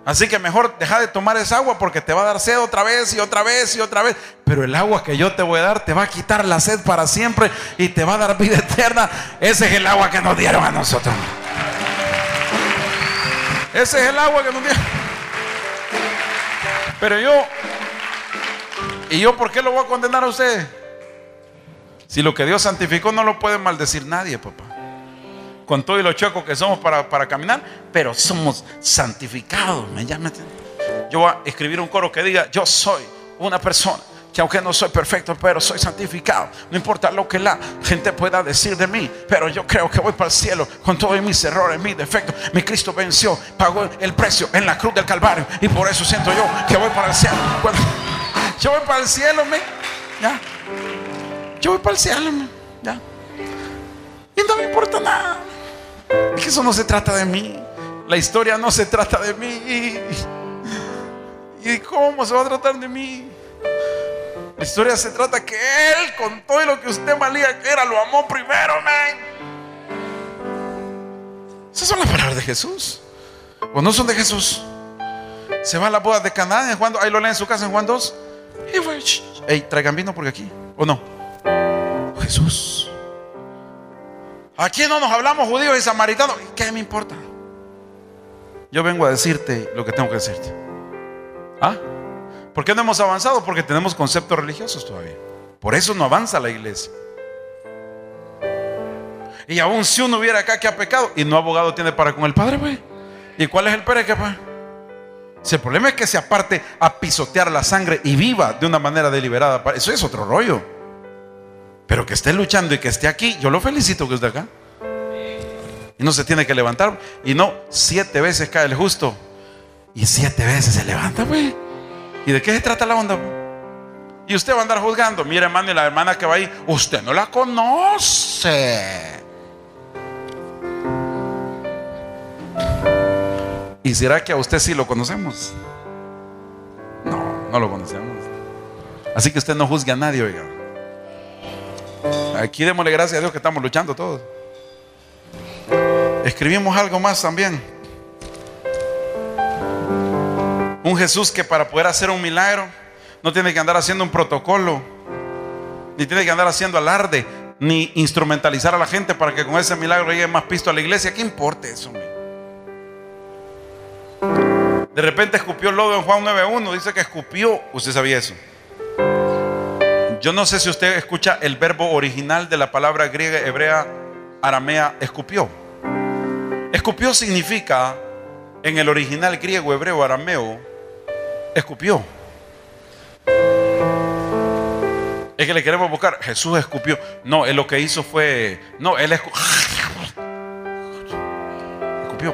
Así que mejor deja de tomar esa agua porque te va a dar sed otra vez y otra vez y otra vez. Pero el agua que yo te voy a dar te va a quitar la sed para siempre y te va a dar vida eterna. Ese es el agua que nos dieron a nosotros. Ese es el agua que nos dieron. Pero yo, ¿y yo por qué lo voy a condenar a usted? Si lo que Dios santificó no lo puede maldecir nadie, papá con todo y lo que somos para, caminar, pero somos santificados. ¿me Yo voy a escribir un coro que diga, yo soy una persona que aunque no soy perfecto, pero soy santificado. No importa lo que la gente pueda decir de mí, pero yo creo que voy para el cielo con todos mis errores, mis defectos. Mi Cristo venció, pagó el precio en la cruz del Calvario y por eso siento yo que voy para el cielo. yo voy para el cielo, me, ya. Yo voy para el cielo, ya. Y no me importa nada. Es que eso no se trata de mí. La historia no se trata de mí. ¿Y cómo se va a tratar de mí? La historia se trata que Él, con todo lo que usted malía que era, lo amó primero, man. Esas son las palabras de Jesús. ¿O no son de Jesús? Se va a la boda de Canaán en Juan, ahí lo leen en su casa en Juan 2. Y traigan vino porque aquí. ¿O no? Jesús. Aquí no nos hablamos judíos y samaritanos. ¿Qué me importa? Yo vengo a decirte lo que tengo que decirte. ¿Ah? ¿Por qué no hemos avanzado? Porque tenemos conceptos religiosos todavía. Por eso no avanza la iglesia. Y aún si uno hubiera acá que ha pecado y no abogado tiene para con el Padre, pues. ¿Y cuál es el que pues? Si el problema es que se aparte a pisotear la sangre y viva de una manera deliberada, eso es otro rollo. Pero que esté luchando y que esté aquí, yo lo felicito que esté acá. Y no se tiene que levantar. Y no, siete veces cae el justo. Y siete veces se levanta, pues. ¿Y de qué se trata la onda? Y usted va a andar juzgando. Mire, hermano, y la hermana que va ahí, usted no la conoce. ¿Y será que a usted sí lo conocemos? No, no lo conocemos. Así que usted no juzgue a nadie, oiga. Aquí démosle gracias a Dios que estamos luchando todos. Escribimos algo más también. Un Jesús que para poder hacer un milagro no tiene que andar haciendo un protocolo, ni tiene que andar haciendo alarde, ni instrumentalizar a la gente para que con ese milagro llegue más pisto a la iglesia. ¿Qué importa eso? De repente escupió el lodo en Juan 9.1, dice que escupió. ¿Usted sabía eso? Yo no sé si usted escucha el verbo original de la palabra griega, hebrea, aramea, escupió. Escupió significa, en el original griego, hebreo, arameo, escupió. Es que le queremos buscar. Jesús escupió. No, él lo que hizo fue. No, él escupió. escupió.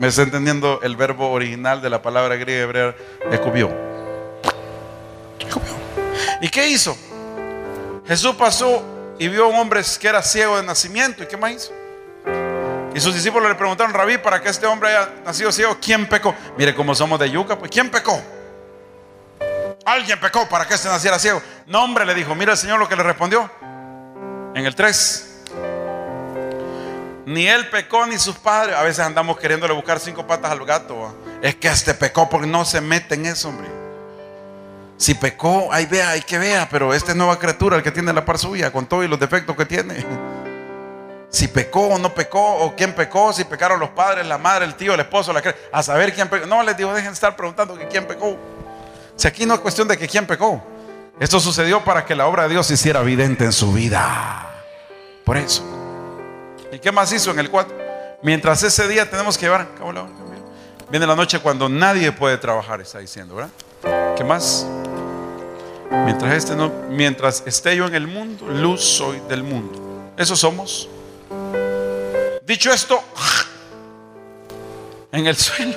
¿Me está entendiendo el verbo original de la palabra griega hebrea? Escupió. ¿Y qué hizo? Jesús pasó y vio a un hombre que era ciego de nacimiento. ¿Y qué más hizo? Y sus discípulos le preguntaron, Rabí, para que este hombre haya nacido ciego, ¿quién pecó? Mire cómo somos de yuca, pues ¿quién pecó? Alguien pecó para que este naciera ciego. No, hombre, le dijo, mira el Señor lo que le respondió. En el 3. Ni él pecó ni sus padres. A veces andamos queriéndole buscar cinco patas al gato. Es que este pecó porque no se mete en eso, hombre. Si pecó, ahí vea, hay que vea, pero esta es nueva criatura, el que tiene la par suya, con todos los defectos que tiene. Si pecó o no pecó, o quién pecó, si pecaron los padres, la madre, el tío, el esposo, la a saber quién pecó. No les digo, dejen de estar preguntando que quién pecó. Si aquí no es cuestión de que quién pecó. Esto sucedió para que la obra de Dios se hiciera evidente en su vida. Por eso. ¿Y qué más hizo en el 4? Mientras ese día tenemos que llevar. Viene la noche cuando nadie puede trabajar, está diciendo, ¿verdad? ¿Qué más? Mientras, este no, mientras esté yo en el mundo, luz soy del mundo. Eso somos. Dicho esto, en el suelo.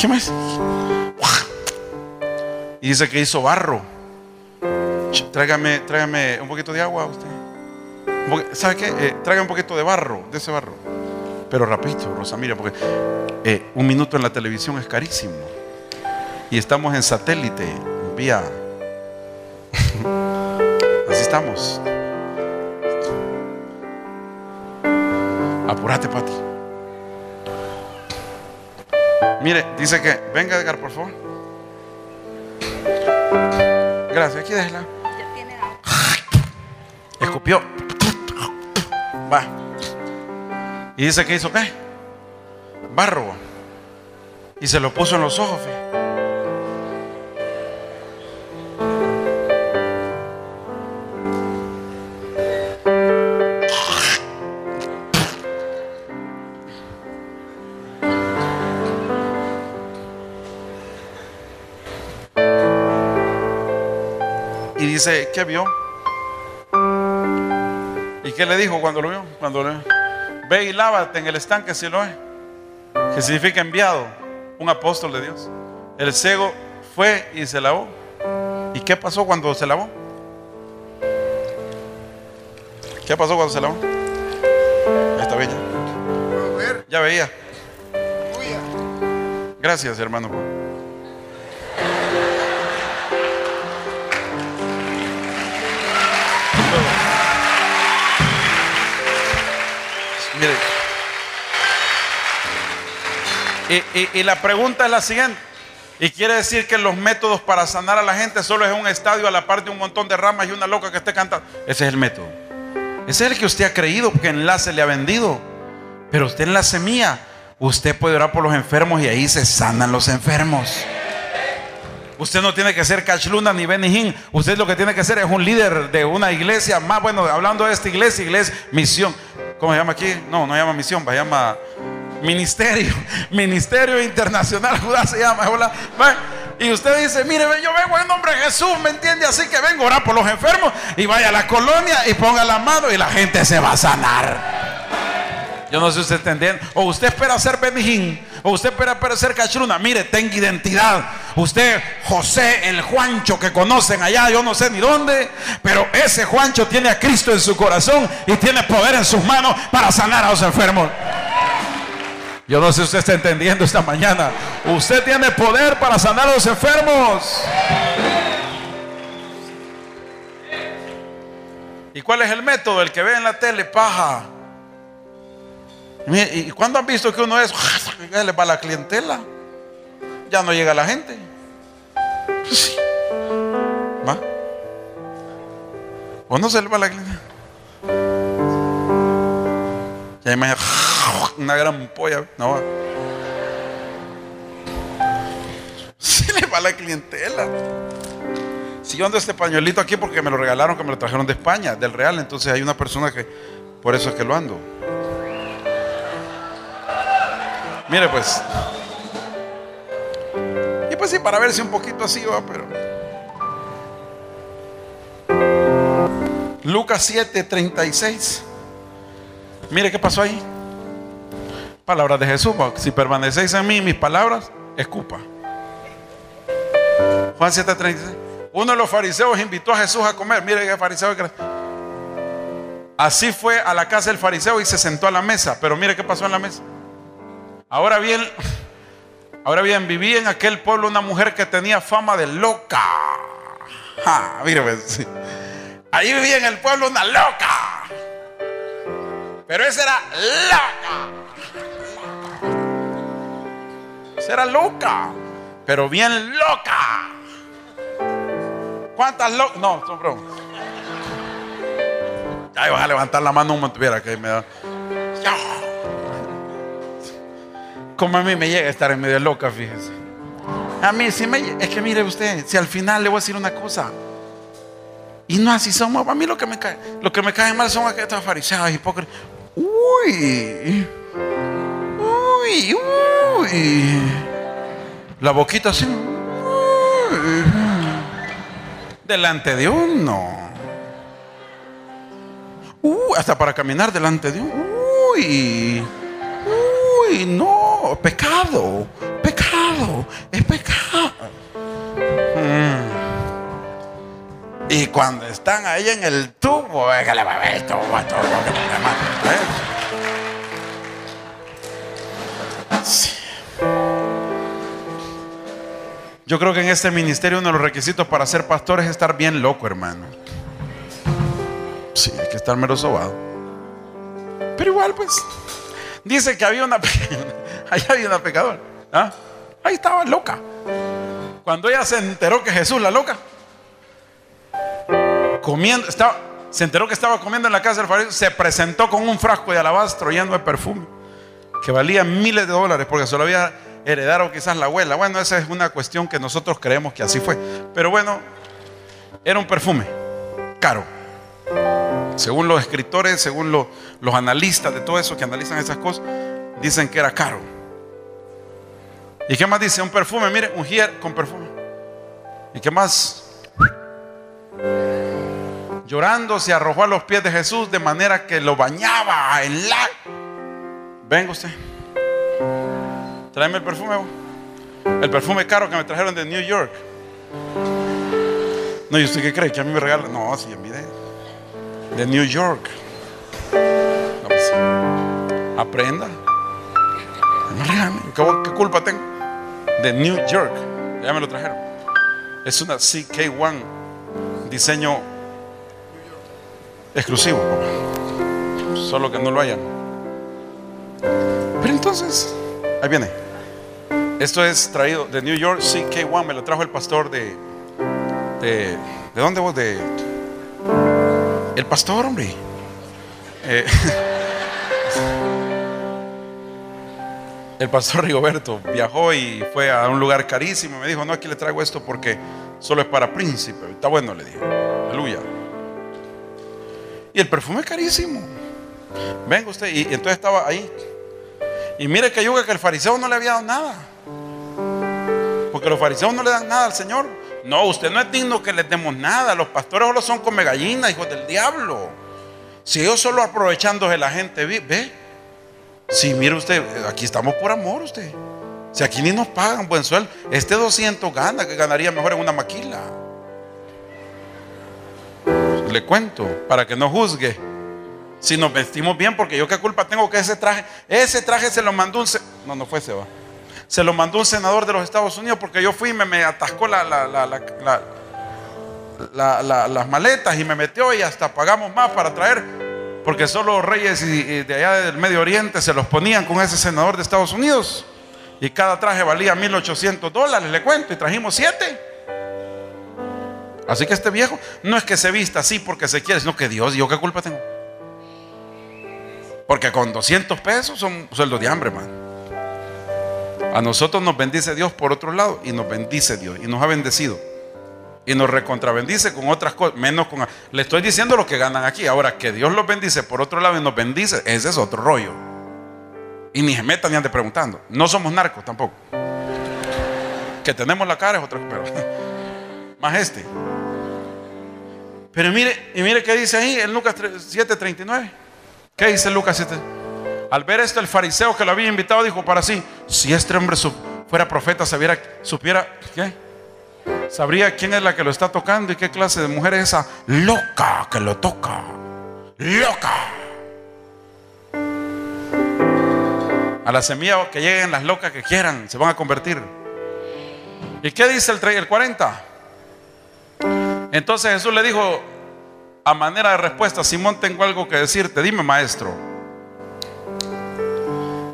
¿Qué más? Y dice que hizo barro. Tráigame, tráigame un poquito de agua usted. ¿Sabe qué? Eh, un poquito de barro, de ese barro. Pero rapidito, Rosamira, porque eh, un minuto en la televisión es carísimo. Y estamos en satélite, vía. Así estamos. Apúrate, Pati. Mire, dice que, venga Edgar, por favor. Gracias, aquí déjela. Escupió. Va. Y dice que hizo qué? Barro. Y se lo puso en los ojos. dice, ¿qué vio? ¿Y qué le dijo cuando lo vio? Cuando lo Ve y lávate en el estanque si lo es. Que significa enviado, un apóstol de Dios. El ciego fue y se lavó. ¿Y qué pasó cuando se lavó? ¿Qué pasó cuando se lavó? Ahí está bien. Ya veía. Gracias, hermano. Y, la pregunta es la siguiente. Y quiere decir que los métodos para sanar a la gente solo es un estadio a la par de un montón de ramas y una loca que esté cantando. Ese es el método. Ese es el que usted ha creído porque enlace le ha vendido. Pero usted en la semilla, usted puede orar por los enfermos y ahí se sanan los enfermos. Usted no tiene que ser Cachluna ni Benijín. Usted lo que tiene que ser es un líder de una iglesia más. Bueno, hablando de esta iglesia, iglesia, misión. ¿Cómo se llama aquí? No, no llama misión, se llama ministerio. Ministerio Internacional Judá se llama. Y usted dice, mire, yo vengo en nombre de Jesús, ¿me entiende? Así que vengo a orar por los enfermos y vaya a la colonia y ponga la mano y la gente se va a sanar. Yo no sé si usted está entendiendo. O usted espera ser Benijín. O usted espera, ser Cachruna. Mire, tenga identidad. Usted, José, el Juancho que conocen allá, yo no sé ni dónde. Pero ese Juancho tiene a Cristo en su corazón y tiene poder en sus manos para sanar a los enfermos. Yo no sé si usted está entendiendo esta mañana. Usted tiene poder para sanar a los enfermos. ¿Y cuál es el método? El que ve en la tele, paja. ¿Y cuándo han visto que uno es? Ya le va la clientela. Ya no llega la gente. Pues ¿Va? ¿O no se le va la clientela? Ya imagina una gran polla. No va. Se le va la clientela. Si yo ando este pañuelito aquí porque me lo regalaron, que me lo trajeron de España, del Real, entonces hay una persona que, por eso es que lo ando. Mire pues. Y pues sí, para ver si un poquito así va, pero... Lucas 7, 36. Mire qué pasó ahí. Palabras de Jesús. Si permanecéis en mí, mis palabras, escupa. Juan 7, 36. Uno de los fariseos invitó a Jesús a comer. Mire qué fariseo Así fue a la casa del fariseo y se sentó a la mesa. Pero mire qué pasó en la mesa. Ahora bien, ahora bien, vivía en aquel pueblo una mujer que tenía fama de loca. mire, pues, ahí vivía en el pueblo una loca. Pero esa era loca. Esa era loca. Pero bien loca. ¿Cuántas locas? No, son bromas. Ay, vas a levantar la mano un momento. Mira que me da. Como a mí me llega a estar en medio loca, fíjese. A mí sí me Es que mire usted, si al final le voy a decir una cosa. Y no así somos. A mí lo que me cae, lo que me cae mal son aquellos fariseos hipócritas. Uy. Uy, uy. La boquita así. Delante de uno. Uh, hasta para caminar delante de uno. Uy. Uy, no. Pecado. Pecado. Es pecado. Mm. Y cuando están ahí en el tubo, es que le va a ver todo que Yo creo que en este ministerio uno de los requisitos para ser pastor es estar bien loco, hermano. Sí, hay que estar mero sobado. Pero igual, pues, dice que había una, ahí había una pecadora. ¿ah? Ahí estaba loca. Cuando ella se enteró que Jesús, la loca, comiendo, estaba, se enteró que estaba comiendo en la casa del fariseo, se presentó con un frasco de alabastro lleno de perfume, que valía miles de dólares, porque se lo había heredado quizás la abuela. Bueno, esa es una cuestión que nosotros creemos que así fue. Pero bueno, era un perfume caro. Según los escritores, según los analistas de todo eso que analizan esas cosas, dicen que era caro. ¿Y qué más dice? Un perfume, mire, un hier con perfume. ¿Y qué más? Llorando se arrojó a los pies de Jesús de manera que lo bañaba en la... Venga usted. Tráeme el perfume. El perfume caro que me trajeron de New York. No, ¿y usted qué cree? ¿Que a mí me regalan? No, sí, mí de, New York. No, pues, aprenda. ¿Qué, ¿Qué culpa tengo? De New York. Ya me lo trajeron. Es una CK1 diseño exclusivo, Solo que no lo hayan. Pero entonces, ahí viene. Esto es traído de New York CK1, me lo trajo el pastor de. ¿De, ¿de dónde vos? De. El pastor, hombre. Eh, el pastor Rigoberto viajó y fue a un lugar carísimo. Me dijo: No, aquí le traigo esto porque solo es para príncipe. Está bueno, le dije. Aleluya. Y el perfume es carísimo. Venga usted. Y, entonces estaba ahí. Y mire que yuga que el fariseo no le había dado nada. Porque los fariseos no le dan nada al Señor. No, usted no es digno que les demos nada. Los pastores solo son come gallinas, hijos del diablo. Si ellos solo aprovechándose la gente, ve. Si mire usted, aquí estamos por amor usted. Si aquí ni nos pagan buen sueldo, este 200 gana, que ganaría mejor en una maquila. Le cuento, para que no juzgue. Si nos vestimos bien, porque yo qué culpa tengo que ese traje, ese traje se lo mandó un... No, no fue va Se lo mandó un senador de los Estados Unidos porque yo fui y me, atascó la, las maletas y me metió y hasta pagamos más para traer, porque solo reyes de allá del Medio Oriente se los ponían con ese senador de Estados Unidos. Y cada traje valía 1800 dólares, le cuento, y trajimos siete. Así que este viejo no es que se vista así porque se quiere, sino que Dios, ¿yo qué culpa tengo? Porque con 200 pesos son sueldos de hambre, man. A nosotros nos bendice Dios por otro lado y nos bendice Dios y nos ha bendecido. Y nos recontrabendice con otras cosas, menos con... Le estoy diciendo lo que ganan aquí. Ahora, que Dios los bendice por otro lado y nos bendice, ese es otro rollo. Y ni se metan ni ande preguntando. No somos narcos tampoco. Que tenemos la cara es otra pero Más este. Pero mire, y mire qué dice ahí en Lucas 7:39. ¿Qué dice Lucas 7? Al ver esto, el fariseo que lo había invitado dijo para sí: Si este hombre fuera profeta, sabiera, supiera, ¿qué? Sabría quién es la que lo está tocando y qué clase de mujer es esa loca que lo toca. Loca. A la semilla que lleguen las locas que quieran, se van a convertir. ¿Y qué dice el, el 40? Entonces Jesús le dijo, a manera de respuesta, Simón, tengo algo que decirte, dime maestro.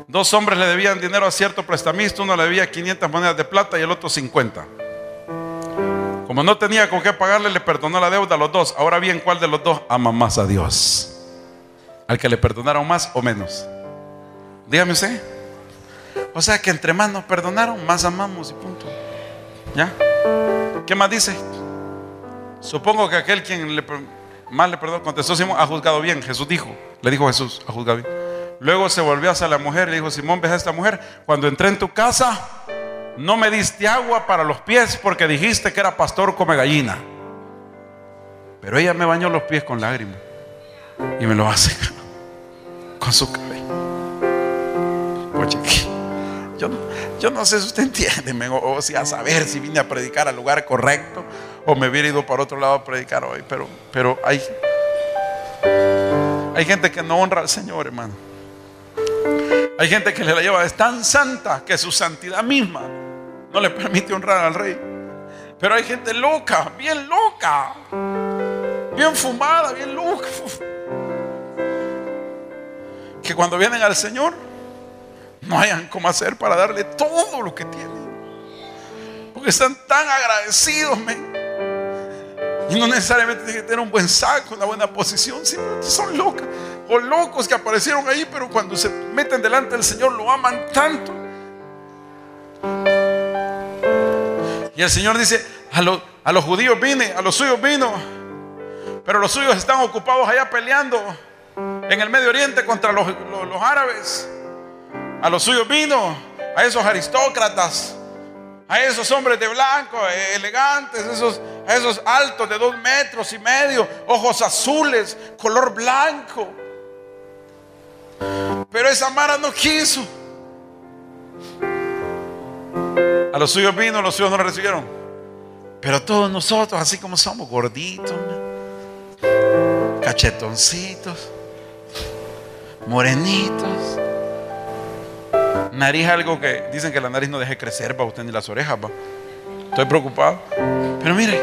Dos hombres le debían dinero a cierto prestamista, uno le debía 500 monedas de plata y el otro 50. Como no tenía con qué pagarle, le perdonó la deuda a los dos. Ahora bien, ¿cuál de los dos ama más a Dios? ¿Al que le perdonaron más o menos? Dígame usted. O sea que entre más nos perdonaron, más amamos y punto. ¿Ya? ¿Qué más dice? Supongo que aquel quien le, más le perdonó contestó Simón, ha juzgado bien. Jesús dijo, le dijo Jesús, ha juzgado bien. Luego se volvió hacia la mujer y le dijo, Simón, ¿ves a esta mujer? Cuando entré en tu casa, no me diste agua para los pies porque dijiste que era pastor come gallina. Pero ella me bañó los pies con lágrimas y me lo hace con su cabello. yo, no, yo no sé si usted entiende, o, si a saber si vine a predicar al lugar correcto o me hubiera ido para otro lado a predicar hoy. Pero, pero hay, hay gente que no honra al Señor, hermano. Hay gente que le la lleva, es tan santa que su santidad misma no le permite honrar al rey. Pero hay gente loca, bien loca, bien fumada, bien loca. Que cuando vienen al Señor no hayan cómo hacer para darle todo lo que tienen. Porque están tan agradecidos, Y no necesariamente tienen que tener un buen saco, una buena posición, simplemente son locas. O locos que aparecieron ahí, pero cuando se meten delante del Señor lo aman tanto Y el Señor dice, a, a los judíos vine, a los suyos vino, pero los suyos están ocupados allá peleando en el Medio Oriente contra los, árabes. A los suyos vino, a esos aristócratas, a esos hombres de blanco, eh, elegantes, esos, a esos altos de dos metros y medio, ojos azules, color blanco. Pero esa Mara no quiso. A los suyos vino, los suyos no lo recibieron. Pero todos nosotros, así como somos, gorditos, cachetoncitos, morenitos. Nariz algo que dicen que la nariz no deje crecer para usted ni las orejas, va. Estoy preocupado. Pero mire,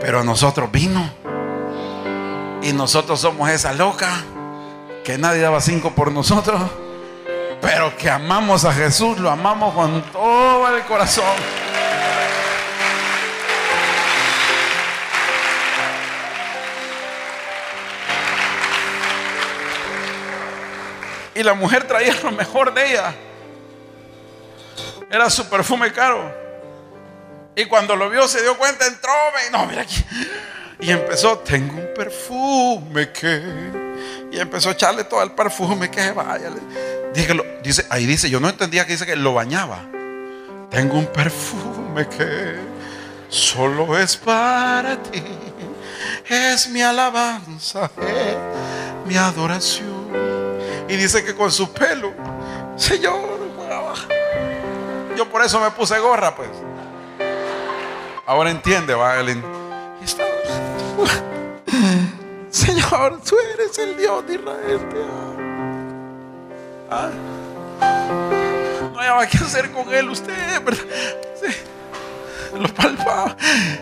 pero a nosotros vino. Y nosotros somos esa loca que nadie daba cinco por nosotros pero que amamos a Jesús, lo amamos con todo el corazón. Y la mujer traía lo mejor de ella. Era su perfume caro. Y cuando lo vio se dio cuenta, entró, y no, mira aquí. Y empezó, tengo un perfume que y empezó a echarle todo el perfume que se vaya. Dice, ahí dice, yo no entendía que dice que lo bañaba. Tengo un perfume que solo es para ti. Es mi alabanza, es mi adoración. Y dice que con su pelo, Señor, yo por eso me puse gorra, pues. Ahora entiende, va, Y está, Señor, tú eres el Dios de Israel. ¿Ah? No hay qué hacer con él usted, ¿verdad? Sí lo palpaba.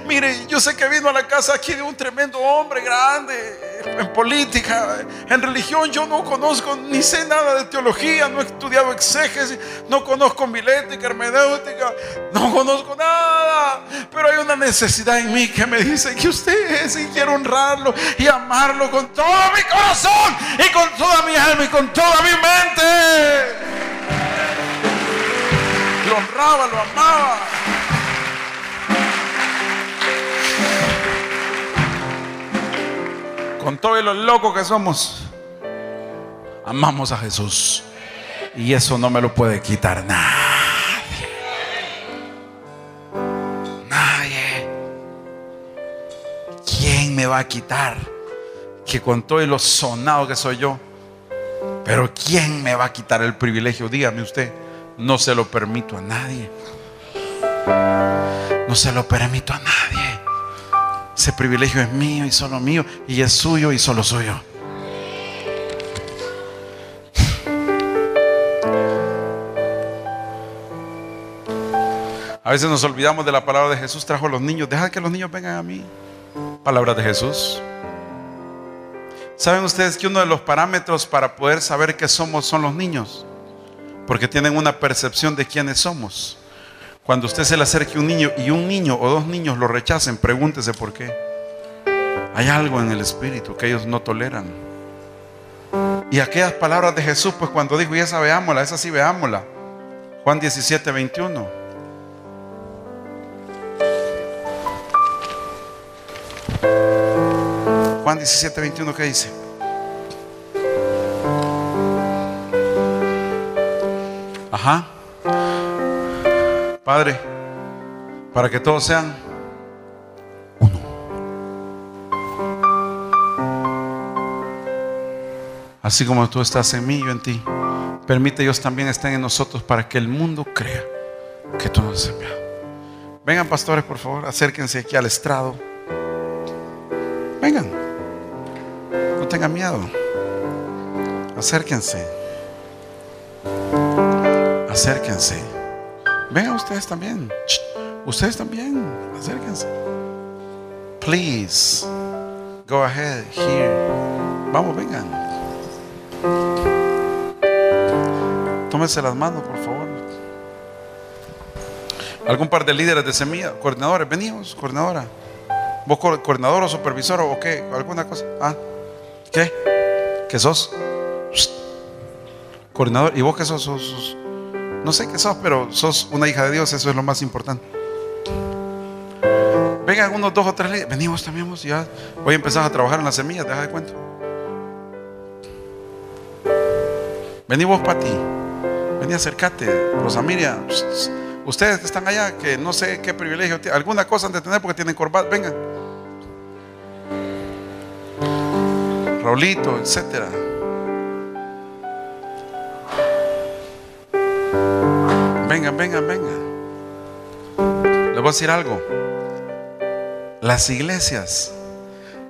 Mire, yo sé que vino a la casa aquí de un tremendo hombre grande en política, en religión. Yo no conozco ni sé nada de teología, no he estudiado exégesis, no conozco milética, hermenéutica, no conozco nada. Pero hay una necesidad en mí que me dice que usted es y quiero honrarlo y amarlo con todo mi corazón y con toda mi alma y con toda mi mente. Lo honraba, lo amaba. Con todo lo loco que somos, amamos a Jesús. Y eso no me lo puede quitar nadie. Nadie. ¿Quién me va a quitar? Que con todo lo sonado que soy yo. Pero ¿quién me va a quitar el privilegio? Dígame usted. No se lo permito a nadie. No se lo permito a nadie. Ese privilegio es mío y solo mío. Y es suyo y solo suyo. A veces nos olvidamos de la palabra de Jesús. Trajo a los niños. Deja que los niños vengan a mí. Palabra de Jesús. ¿Saben ustedes que uno de los parámetros para poder saber qué somos son los niños? Porque tienen una percepción de quiénes somos. Cuando usted se le acerque un niño y un niño o dos niños lo rechacen, pregúntese por qué. Hay algo en el espíritu que ellos no toleran. Y aquellas palabras de Jesús, pues cuando dijo, y esa veámosla, esa sí veámosla. Juan 17, 21. Juan 17, 21, ¿qué dice? Ajá. Padre, para que todos sean uno. Así como tú estás en mí, yo en ti. Permite Dios también estén en nosotros para que el mundo crea que tú nos has. Vengan pastores, por favor, acérquense aquí al estrado. Vengan. No tengan miedo. Acérquense. Acérquense. Vengan ustedes también. Ustedes también. Acérquense. Please. Go ahead. Here. Vamos, vengan. Tómense las manos, por favor. Algún par de líderes de semilla, coordinadores, venimos, coordinadora. ¿Vos coordinador o supervisor o qué? ¿Alguna cosa? ¿Ah? ¿Qué? ¿Qué sos? Coordinador. ¿Y vos qué sos? sos? No sé qué sos, pero sos una hija de Dios, eso es lo más importante. Vengan unos dos o tres líderes. Venimos también, vos, ya. Hoy empezás a trabajar en las semillas, deja de cuento. Vení vos para ti. Vení, acércate. Rosa Miriam. Ustedes están allá, que no sé qué privilegio alguna cosa han de tener porque tienen corbata, vengan. Raulito, etcétera. Vengan, vengan, vengan. Les voy a decir algo. Las iglesias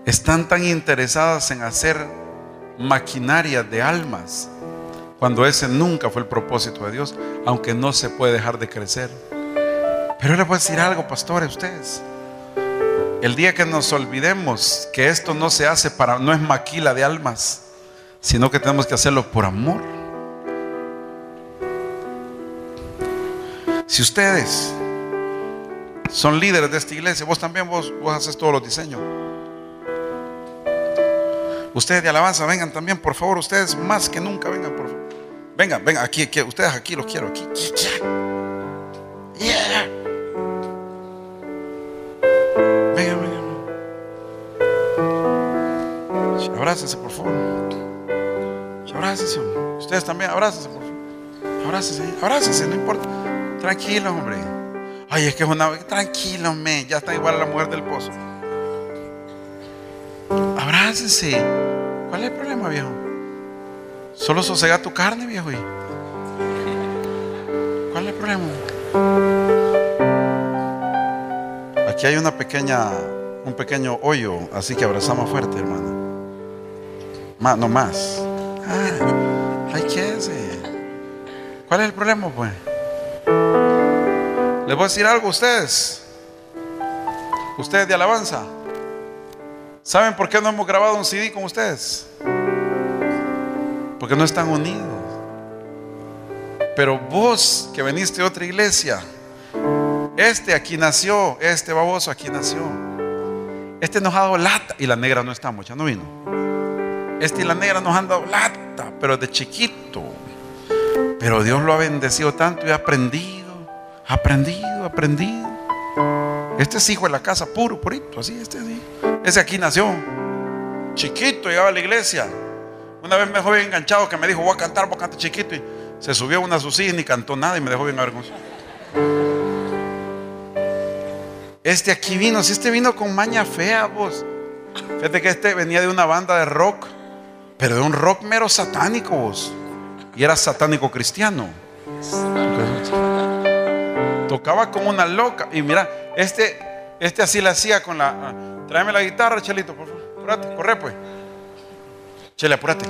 están tan interesadas en hacer maquinaria de almas cuando ese nunca fue el propósito de Dios, aunque no se puede dejar de crecer. Pero les voy a decir algo, pastores, ustedes. El día que nos olvidemos que esto no se hace para, no es maquila de almas, sino que tenemos que hacerlo por amor. Si ustedes son líderes de esta iglesia, vos también vos, haces todos los diseños. Ustedes de alabanza, vengan también, por favor, ustedes más que nunca, vengan, por favor. Vengan, vengan, aquí, aquí ustedes aquí los quiero, aquí. Yeah. Vengan, vengan. Abrácense, por favor. Abrácense. Ustedes también, abrácense, por favor. Abrácense, abrácense, no importa. Tranquilo, hombre. Ay, es que es una. Tranquilo, me. Ya está igual a la mujer del pozo. Abrácense. ¿Cuál es el problema, viejo? Solo sosega tu carne, viejo. ¿Cuál es el problema? Aquí hay una pequeña, un pequeño hoyo, así que abrazamos fuerte, hermano. Más, no más. Ah, ay, ¿qué? ¿Cuál es el problema, pues? Les voy a decir algo a ustedes. Ustedes de alabanza. ¿Saben por qué no hemos grabado un CD con ustedes? Porque no están unidos. Pero vos que veniste de otra iglesia, este aquí nació, este baboso aquí nació. Este nos ha dado lata y la negra no está mucha, no vino. Este y la negra nos han dado lata, pero de chiquito. Pero Dios lo ha bendecido tanto y ha aprendido, aprendido, aprendido. Este es hijo de la casa, puro, purito, así, este así. Ese aquí nació. chiquito, llegaba a la iglesia. Una vez me dejó bien enganchado que me dijo, voy a cantar, voy a cantar chiquito. Y se subió a una sus y ni cantó nada y me dejó bien avergonzado. Este aquí vino, si este vino con maña fea, vos. Fíjate que este venía de una banda de rock, pero de un rock mero satánico, vos. Y era satánico cristiano. Tocaba como una loca. Y mira, este, este así le hacía con la. Ah, tráeme la guitarra, Chelito, por favor. Apúrate, corre pues. Chele, apúrate.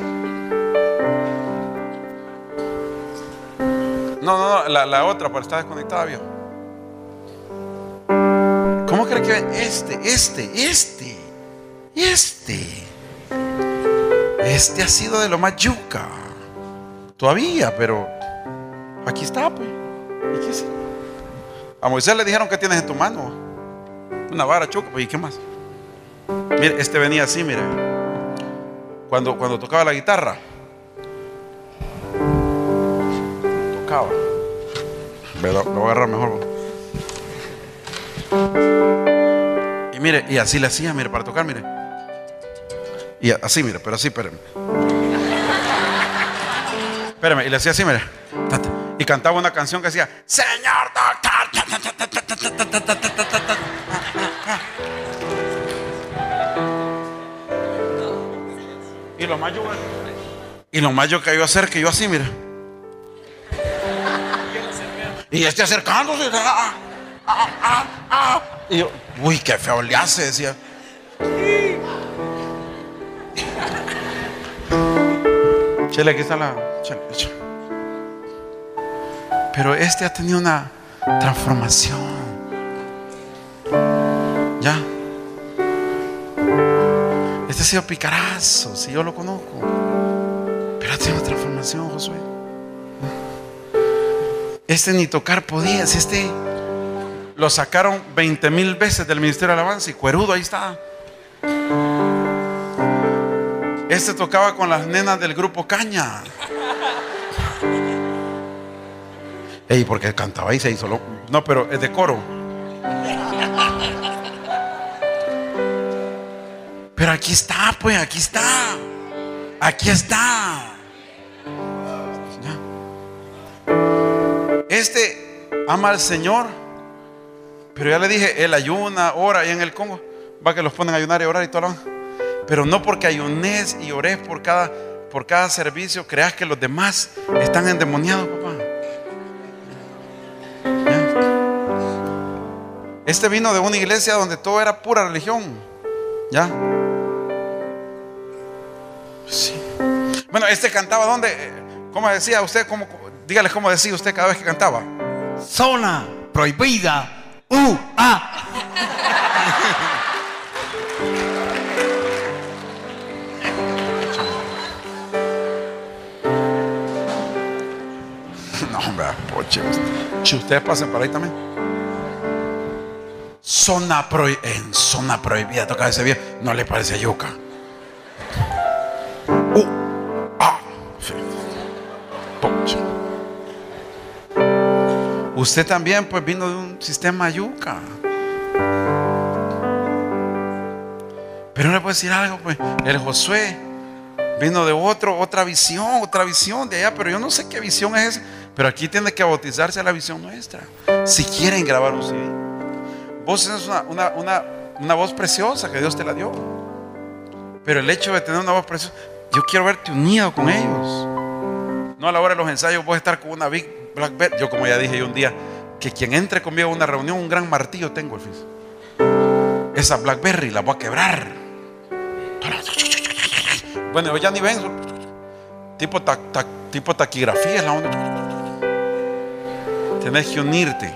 No, no, no, la, la otra, para estar desconectada, viejo. ¿Cómo cree que este, este, este, este, este ha sido de lo más yuca? Todavía, pero aquí está, pues. ¿Y qué es? A Moisés le dijeron que tienes en tu mano. Una vara chuca, pues, ¿y qué más? Mire, este venía así, mire. Cuando, cuando tocaba la guitarra, tocaba. Lo, lo voy a agarrar mejor. Y mire, y así le hacía, mire, para tocar, mire. Y así, mire, pero así, espérame. Espérame, y le hacía así, mire. Y cantaba una canción que decía, Señor doctor. Y lo más yo, y lo más yo iba a hacer que yo así, mira. Y este acercándose. Ah, ah, ah, y yo, uy, qué feo le hace, decía. Chele, aquí está la. Chele, chele. Pero este ha tenido una transformación. Ya. Este ha sido picarazo, si yo lo conozco. Pero ha tenido una transformación, Josué. Este ni tocar podía. Este lo sacaron 20 mil veces del Ministerio de Alabanza y cuerudo ahí está. Este tocaba con las nenas del grupo Caña. Ey, porque cantaba y se hizo lo... No, pero es de coro. Pero aquí está, pues, aquí está. Aquí está. Este ama al Señor. Pero ya le dije, él ayuna, ora y en el Congo. Va que los ponen a ayunar y orar y todo lo Pero no porque ayunes y ores por cada, por cada servicio, creas que los demás están endemoniados, papá. Este vino de una iglesia donde todo era pura religión. ¿Ya? Sí. Bueno, este cantaba donde, ¿cómo decía usted? ¿Cómo, dígale cómo decía usted cada vez que cantaba. Zona prohibida. Uh, ah. No, hombre, poche. Si ustedes pasen por ahí también. Zona prohibida. En zona prohibida toca ese bien. No le parece yuca. Uh, ah. Usted también pues vino de un sistema yuca. Pero no le puedo decir algo, pues. El Josué vino de otro, otra visión, otra visión de allá, pero yo no sé qué visión es esa. Pero aquí tiene que bautizarse a la visión nuestra. Si quieren grabar un CD. Vos tenés una, una, una, voz preciosa que Dios te la dio. Pero el hecho de tener una voz preciosa, yo quiero verte unido con ellos. No a la hora de los ensayos, vos estar con una Big Blackberry. Yo, como ya dije yo un día, que quien entre conmigo a una reunión, un gran martillo tengo. Esa Blackberry la voy a quebrar. Bueno, ya ni ven. Tipo, ta, tipo taquigrafía es la onda. Tenés que unirte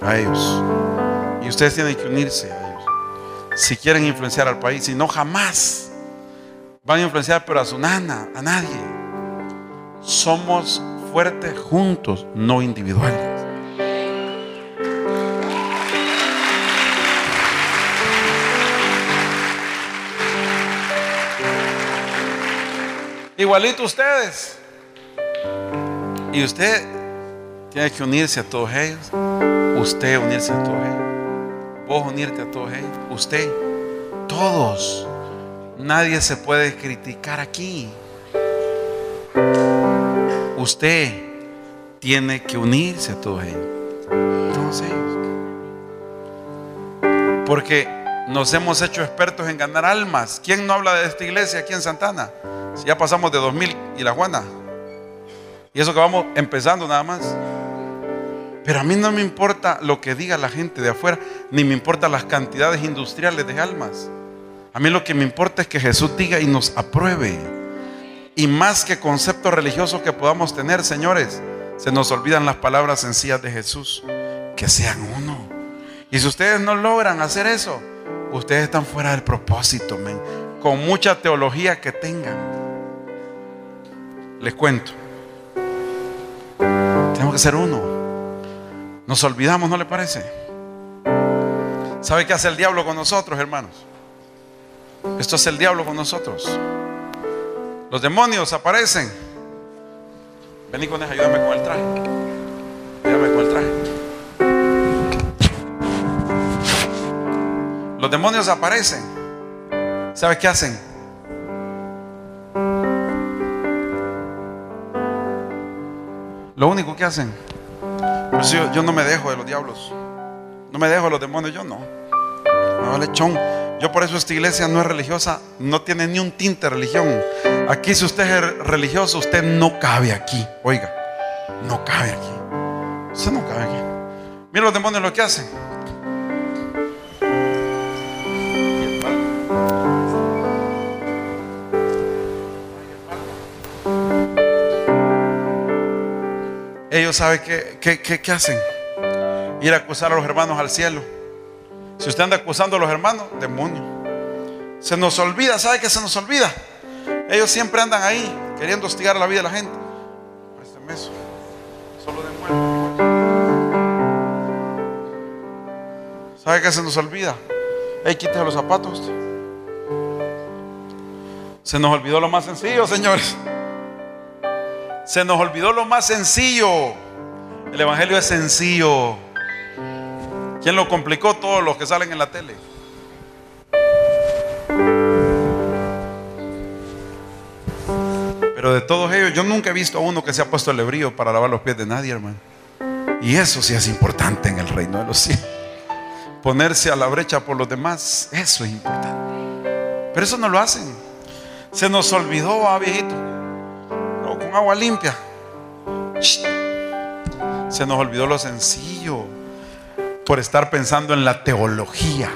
a ellos. Y ustedes tienen que unirse a ellos. Si quieren influenciar al país, si no, jamás van a influenciar, pero a su nana, a nadie. Somos fuertes juntos, no individuales. Igualito ustedes. Y usted tiene que unirse a todos ellos. Usted unirse a todos ellos. Vos unirte a todos ellos. Usted. Todos. Nadie se puede criticar aquí. Usted tiene que unirse a todos. Todos ellos. Porque nos hemos hecho expertos en ganar almas. ¿Quién no habla de esta iglesia aquí en Santana? Si ya pasamos de 2000 y la Juana. Y eso que vamos empezando nada más. Pero a mí no me importa lo que diga la gente de afuera, ni me importan las cantidades industriales de almas. A mí lo que me importa es que Jesús diga y nos apruebe. Y más que conceptos religiosos que podamos tener, señores, se nos olvidan las palabras sencillas de Jesús. Que sean uno. Y si ustedes no logran hacer eso, ustedes están fuera del propósito. Con mucha teología que tengan. Les cuento. Tenemos que ser uno. Nos olvidamos, ¿no le parece? ¿Sabe qué hace el diablo con nosotros, hermanos? Esto es el diablo con nosotros. Los demonios aparecen. Vení con él, ayúdame con el traje. Ayúdame con el traje. Los demonios aparecen. ¿Sabe qué hacen? Lo único que hacen yo, no me dejo de los diablos. No me dejo de los demonios, yo no. Me vale chón. Yo por eso esta iglesia no es religiosa, no tiene ni un tinte de religión. Aquí si usted es religioso, usted no cabe aquí. Oiga, no cabe aquí. Usted no cabe aquí. Mira los demonios lo que hacen. Ellos saben qué, qué, hacen. Ir a acusar a los hermanos al cielo. Si usted anda acusando a los hermanos, demonio. Se nos olvida, ¿sabe qué se nos olvida? Ellos siempre andan ahí queriendo hostigar la vida de la gente. Este meso, solo de ¿Sabe qué se nos olvida? Hey, quítese los zapatos. Se nos olvidó lo más sencillo, señores. Se nos olvidó lo más sencillo. El Evangelio es sencillo. ¿Quién lo complicó? Todos los que salen en la tele. Pero de todos ellos, yo nunca he visto a uno que se ha puesto el hebrío para lavar los pies de nadie, hermano. Y eso sí es importante en el reino de los cielos. Ponerse a la brecha por los demás, eso es importante. Pero eso no lo hacen. Se nos olvidó, ah, viejito agua limpia. Se nos olvidó lo sencillo por estar pensando en la teología.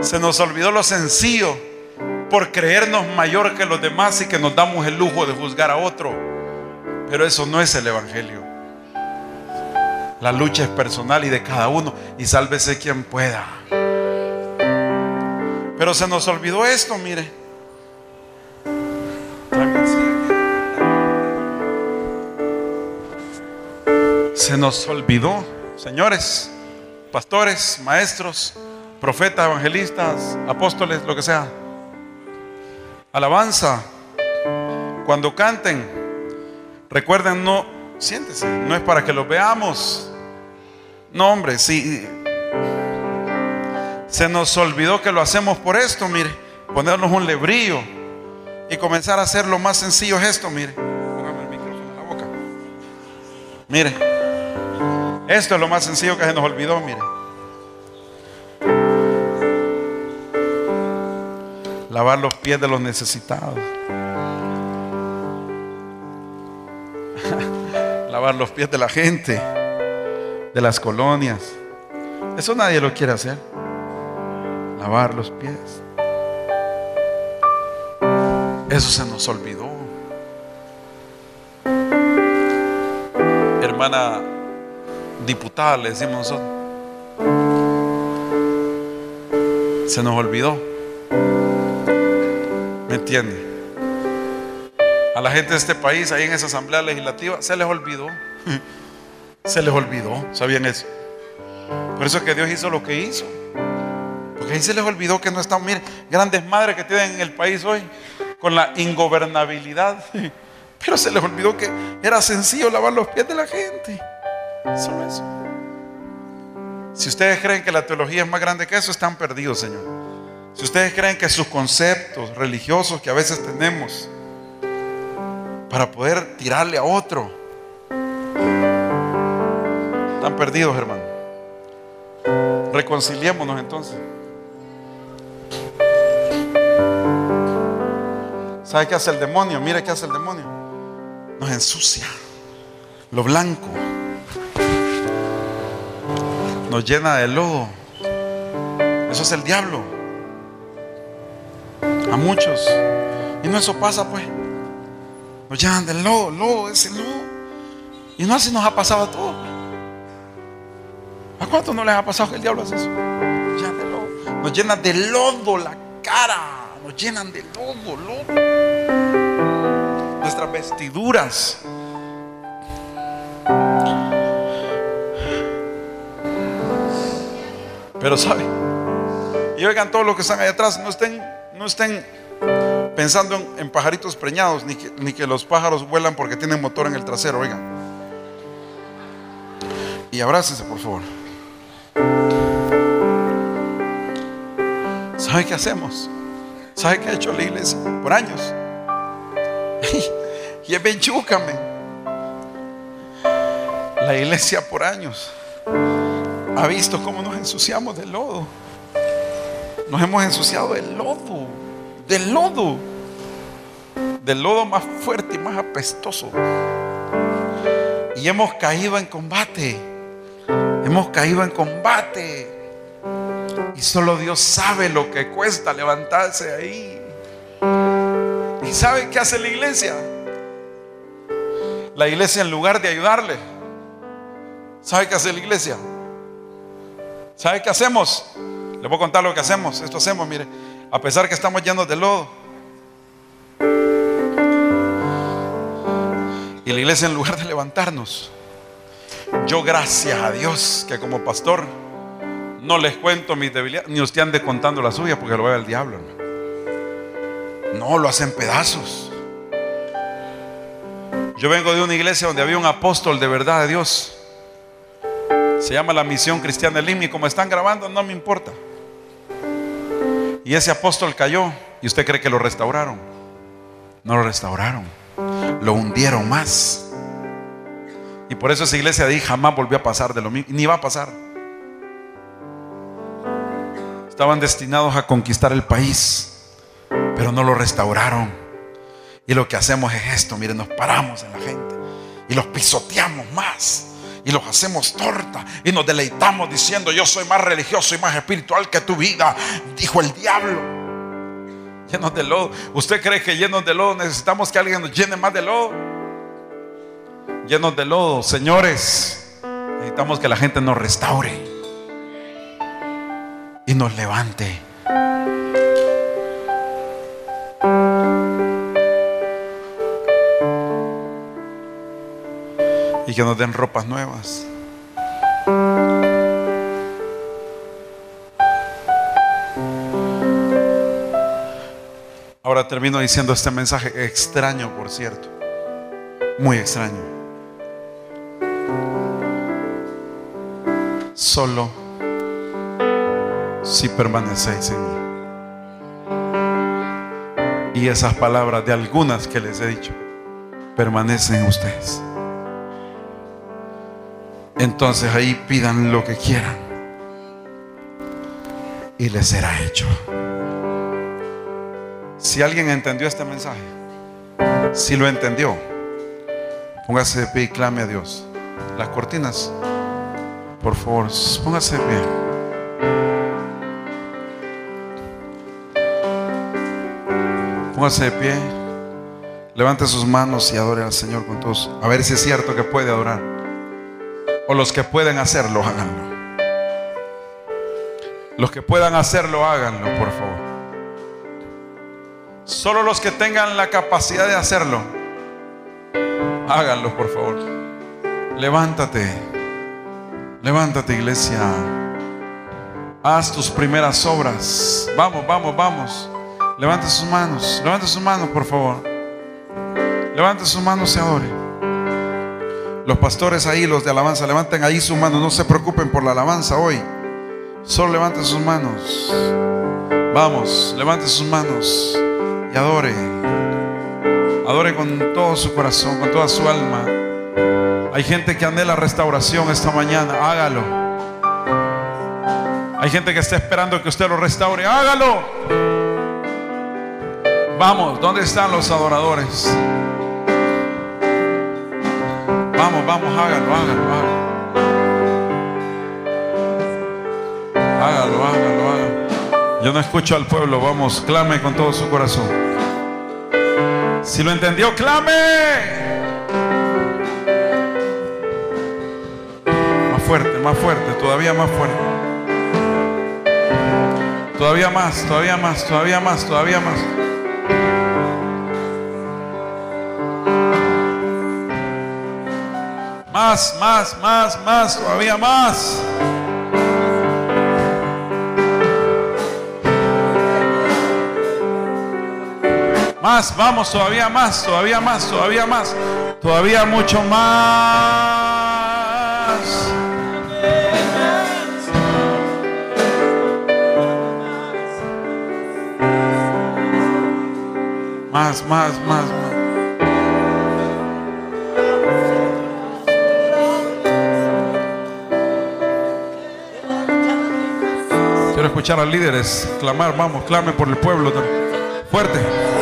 Se nos olvidó lo sencillo por creernos mayor que los demás y que nos damos el lujo de juzgar a otro. Pero eso no es el Evangelio. La lucha es personal y de cada uno y sálvese quien pueda. Pero se nos olvidó esto, mire. Se nos olvidó, señores, pastores, maestros, profetas, evangelistas, apóstoles, lo que sea. Alabanza. Cuando canten, recuerden, no, siéntese, no es para que lo veamos. No, hombre, si se nos olvidó que lo hacemos por esto, mire, ponernos un lebrillo y comenzar a hacer lo más sencillo es esto, mire. Póngame el micrófono en la boca. Mire. Esto es lo más sencillo que se nos olvidó, mire. Lavar los pies de los necesitados. Lavar los pies de la gente, de las colonias. Eso nadie lo quiere hacer. Lavar los pies. Eso se nos olvidó. Hermana diputada, le decimos nosotros. Se nos olvidó. ¿Me entiende? A la gente de este país, ahí en esa asamblea legislativa, se les olvidó. Se les olvidó, ¿sabían eso? Por eso es que Dios hizo lo que hizo. Porque ahí se les olvidó que no están, miren, grandes madres que tienen en el país hoy, con la ingobernabilidad. Pero se les olvidó que era sencillo lavar los pies de la gente. Solo eso. Si ustedes creen que la teología es más grande que eso, están perdidos, Señor. Si ustedes creen que sus conceptos religiosos que a veces tenemos para poder tirarle a otro, están perdidos, hermano. Reconciliémonos entonces. ¿Sabe qué hace el demonio? Mire qué hace el demonio. Nos ensucia. Lo blanco. Nos llena de lodo. Eso es el diablo. A muchos. Y no eso pasa pues. Nos llenan de lodo, lodo, ese lodo. Y no así nos ha pasado a todos. ¿A cuántos no les ha pasado que el diablo hace eso? Nos de lodo. Nos llenan de lodo la cara. Nos llenan de lodo, lodo. Nuestras vestiduras. Pero sabe, y oigan todos los que están ahí atrás, no estén, no estén pensando en, pajaritos preñados, ni que, ni que los pájaros vuelan porque tienen motor en el trasero, oigan. Y abrácense, por favor. ¿Sabe qué hacemos? ¿Sabe qué ha hecho la iglesia por años? y es benchúcame. La iglesia por años ha visto cómo nos ensuciamos de lodo. Nos hemos ensuciado del lodo, del lodo, del lodo más fuerte y más apestoso. Y hemos caído en combate. Hemos caído en combate. Y solo Dios sabe lo que cuesta levantarse ahí. ¿Y sabe qué hace la iglesia? La iglesia en lugar de ayudarle, ¿sabe qué hace la iglesia? ¿Sabe qué hacemos? Le voy a contar lo que hacemos. Esto hacemos, mire. A pesar que estamos llenos de lodo. Y la iglesia en lugar de levantarnos. Yo gracias a Dios que como pastor no les cuento mis debilidades. Ni usted ande contando la suya porque lo ve el diablo. No, lo hacen pedazos. Yo vengo de una iglesia donde había un apóstol de verdad de Dios. Se llama la Misión Cristiana de Lima y como están grabando no me importa. Y ese apóstol cayó y usted cree que lo restauraron. No lo restauraron. Lo hundieron más. Y por eso esa iglesia de ahí jamás volvió a pasar de lo mismo. Ni va a pasar. Estaban destinados a conquistar el país, pero no lo restauraron. Y lo que hacemos es esto, miren, nos paramos en la gente y los pisoteamos más y los hacemos torta y nos deleitamos diciendo yo soy más religioso y más espiritual que tu vida, dijo el diablo. Llenos de lodo. ¿Usted cree que llenos de lodo necesitamos que alguien nos llene más de lodo? Llenos de lodo, señores. Necesitamos que la gente nos restaure y nos levante. Que nos den ropas nuevas. Ahora termino diciendo este mensaje extraño, por cierto. Muy extraño. Solo si permanecéis en mí. Y esas palabras de algunas que les he dicho permanecen en ustedes entonces ahí pidan lo que quieran y les será hecho. Si alguien entendió este mensaje, si lo entendió, póngase de pie y clame a Dios. Las cortinas, por favor, póngase de pie. Póngase de pie. Levante sus manos y adore al Señor con todos. A ver si es cierto que puede adorar. O los que pueden hacerlo, háganlo. Los que puedan hacerlo, háganlo, por favor. Solo los que tengan la capacidad de hacerlo, háganlo, por favor. Levántate. Levántate, iglesia. Haz tus primeras obras. Vamos, vamos, vamos. Levante sus manos. Levante sus manos, por favor. Levante sus manos y adore. Los pastores ahí, los de alabanza, levanten ahí sus manos. No se preocupen por la alabanza hoy. Solo levanten sus manos. Vamos, levante sus manos y adore. Adore con todo su corazón, con toda su alma. Hay gente que anhela restauración esta mañana. Hágalo. Hay gente que está esperando que usted lo restaure. Hágalo. Vamos, ¿dónde están los adoradores? Vamos, vamos, hágalo, hágalo, hágalo. Hágalo, hágalo, hágalo. Yo no escucho al pueblo, vamos, clame con todo su corazón. Si lo entendió, clame. Más fuerte, más fuerte, todavía más fuerte. Todavía más, todavía más, todavía más, todavía más. Más, más, más, más, todavía más. Más, vamos, todavía más, todavía más, todavía más, todavía mucho más. Más, más, más, más. Escuchar a líderes clamar, vamos, clame por el pueblo. Fuerte.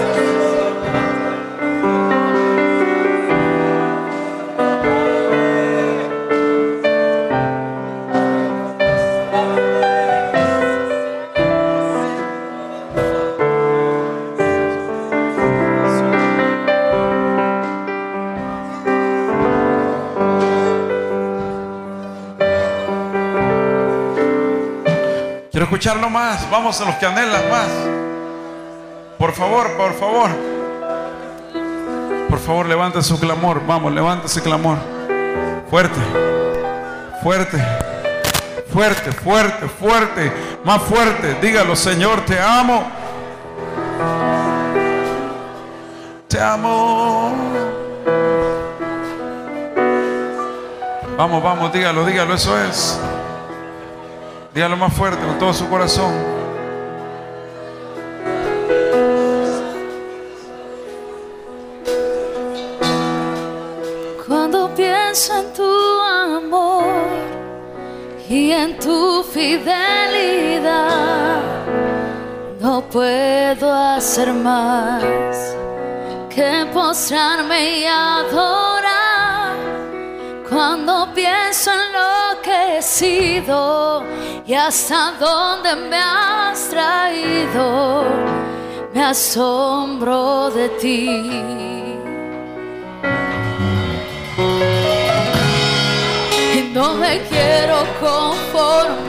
Escucharlo más. Vamos a los que anhelan más. Por favor, por favor. Por favor, levante su clamor. Vamos, levante ese clamor. Fuerte. Fuerte. Fuerte, fuerte, fuerte. Más fuerte. Dígalo, Señor, te amo. Te amo. Vamos, vamos, dígalo, dígalo, eso es. Dígalo más fuerte, con todo su corazón. Cuando pienso en tu amor y en tu fidelidad, no puedo hacer más que postrarme y adorar. Cuando pienso en lo que he sido y hasta dónde me has traído, me asombro de ti. Y no me quiero conformar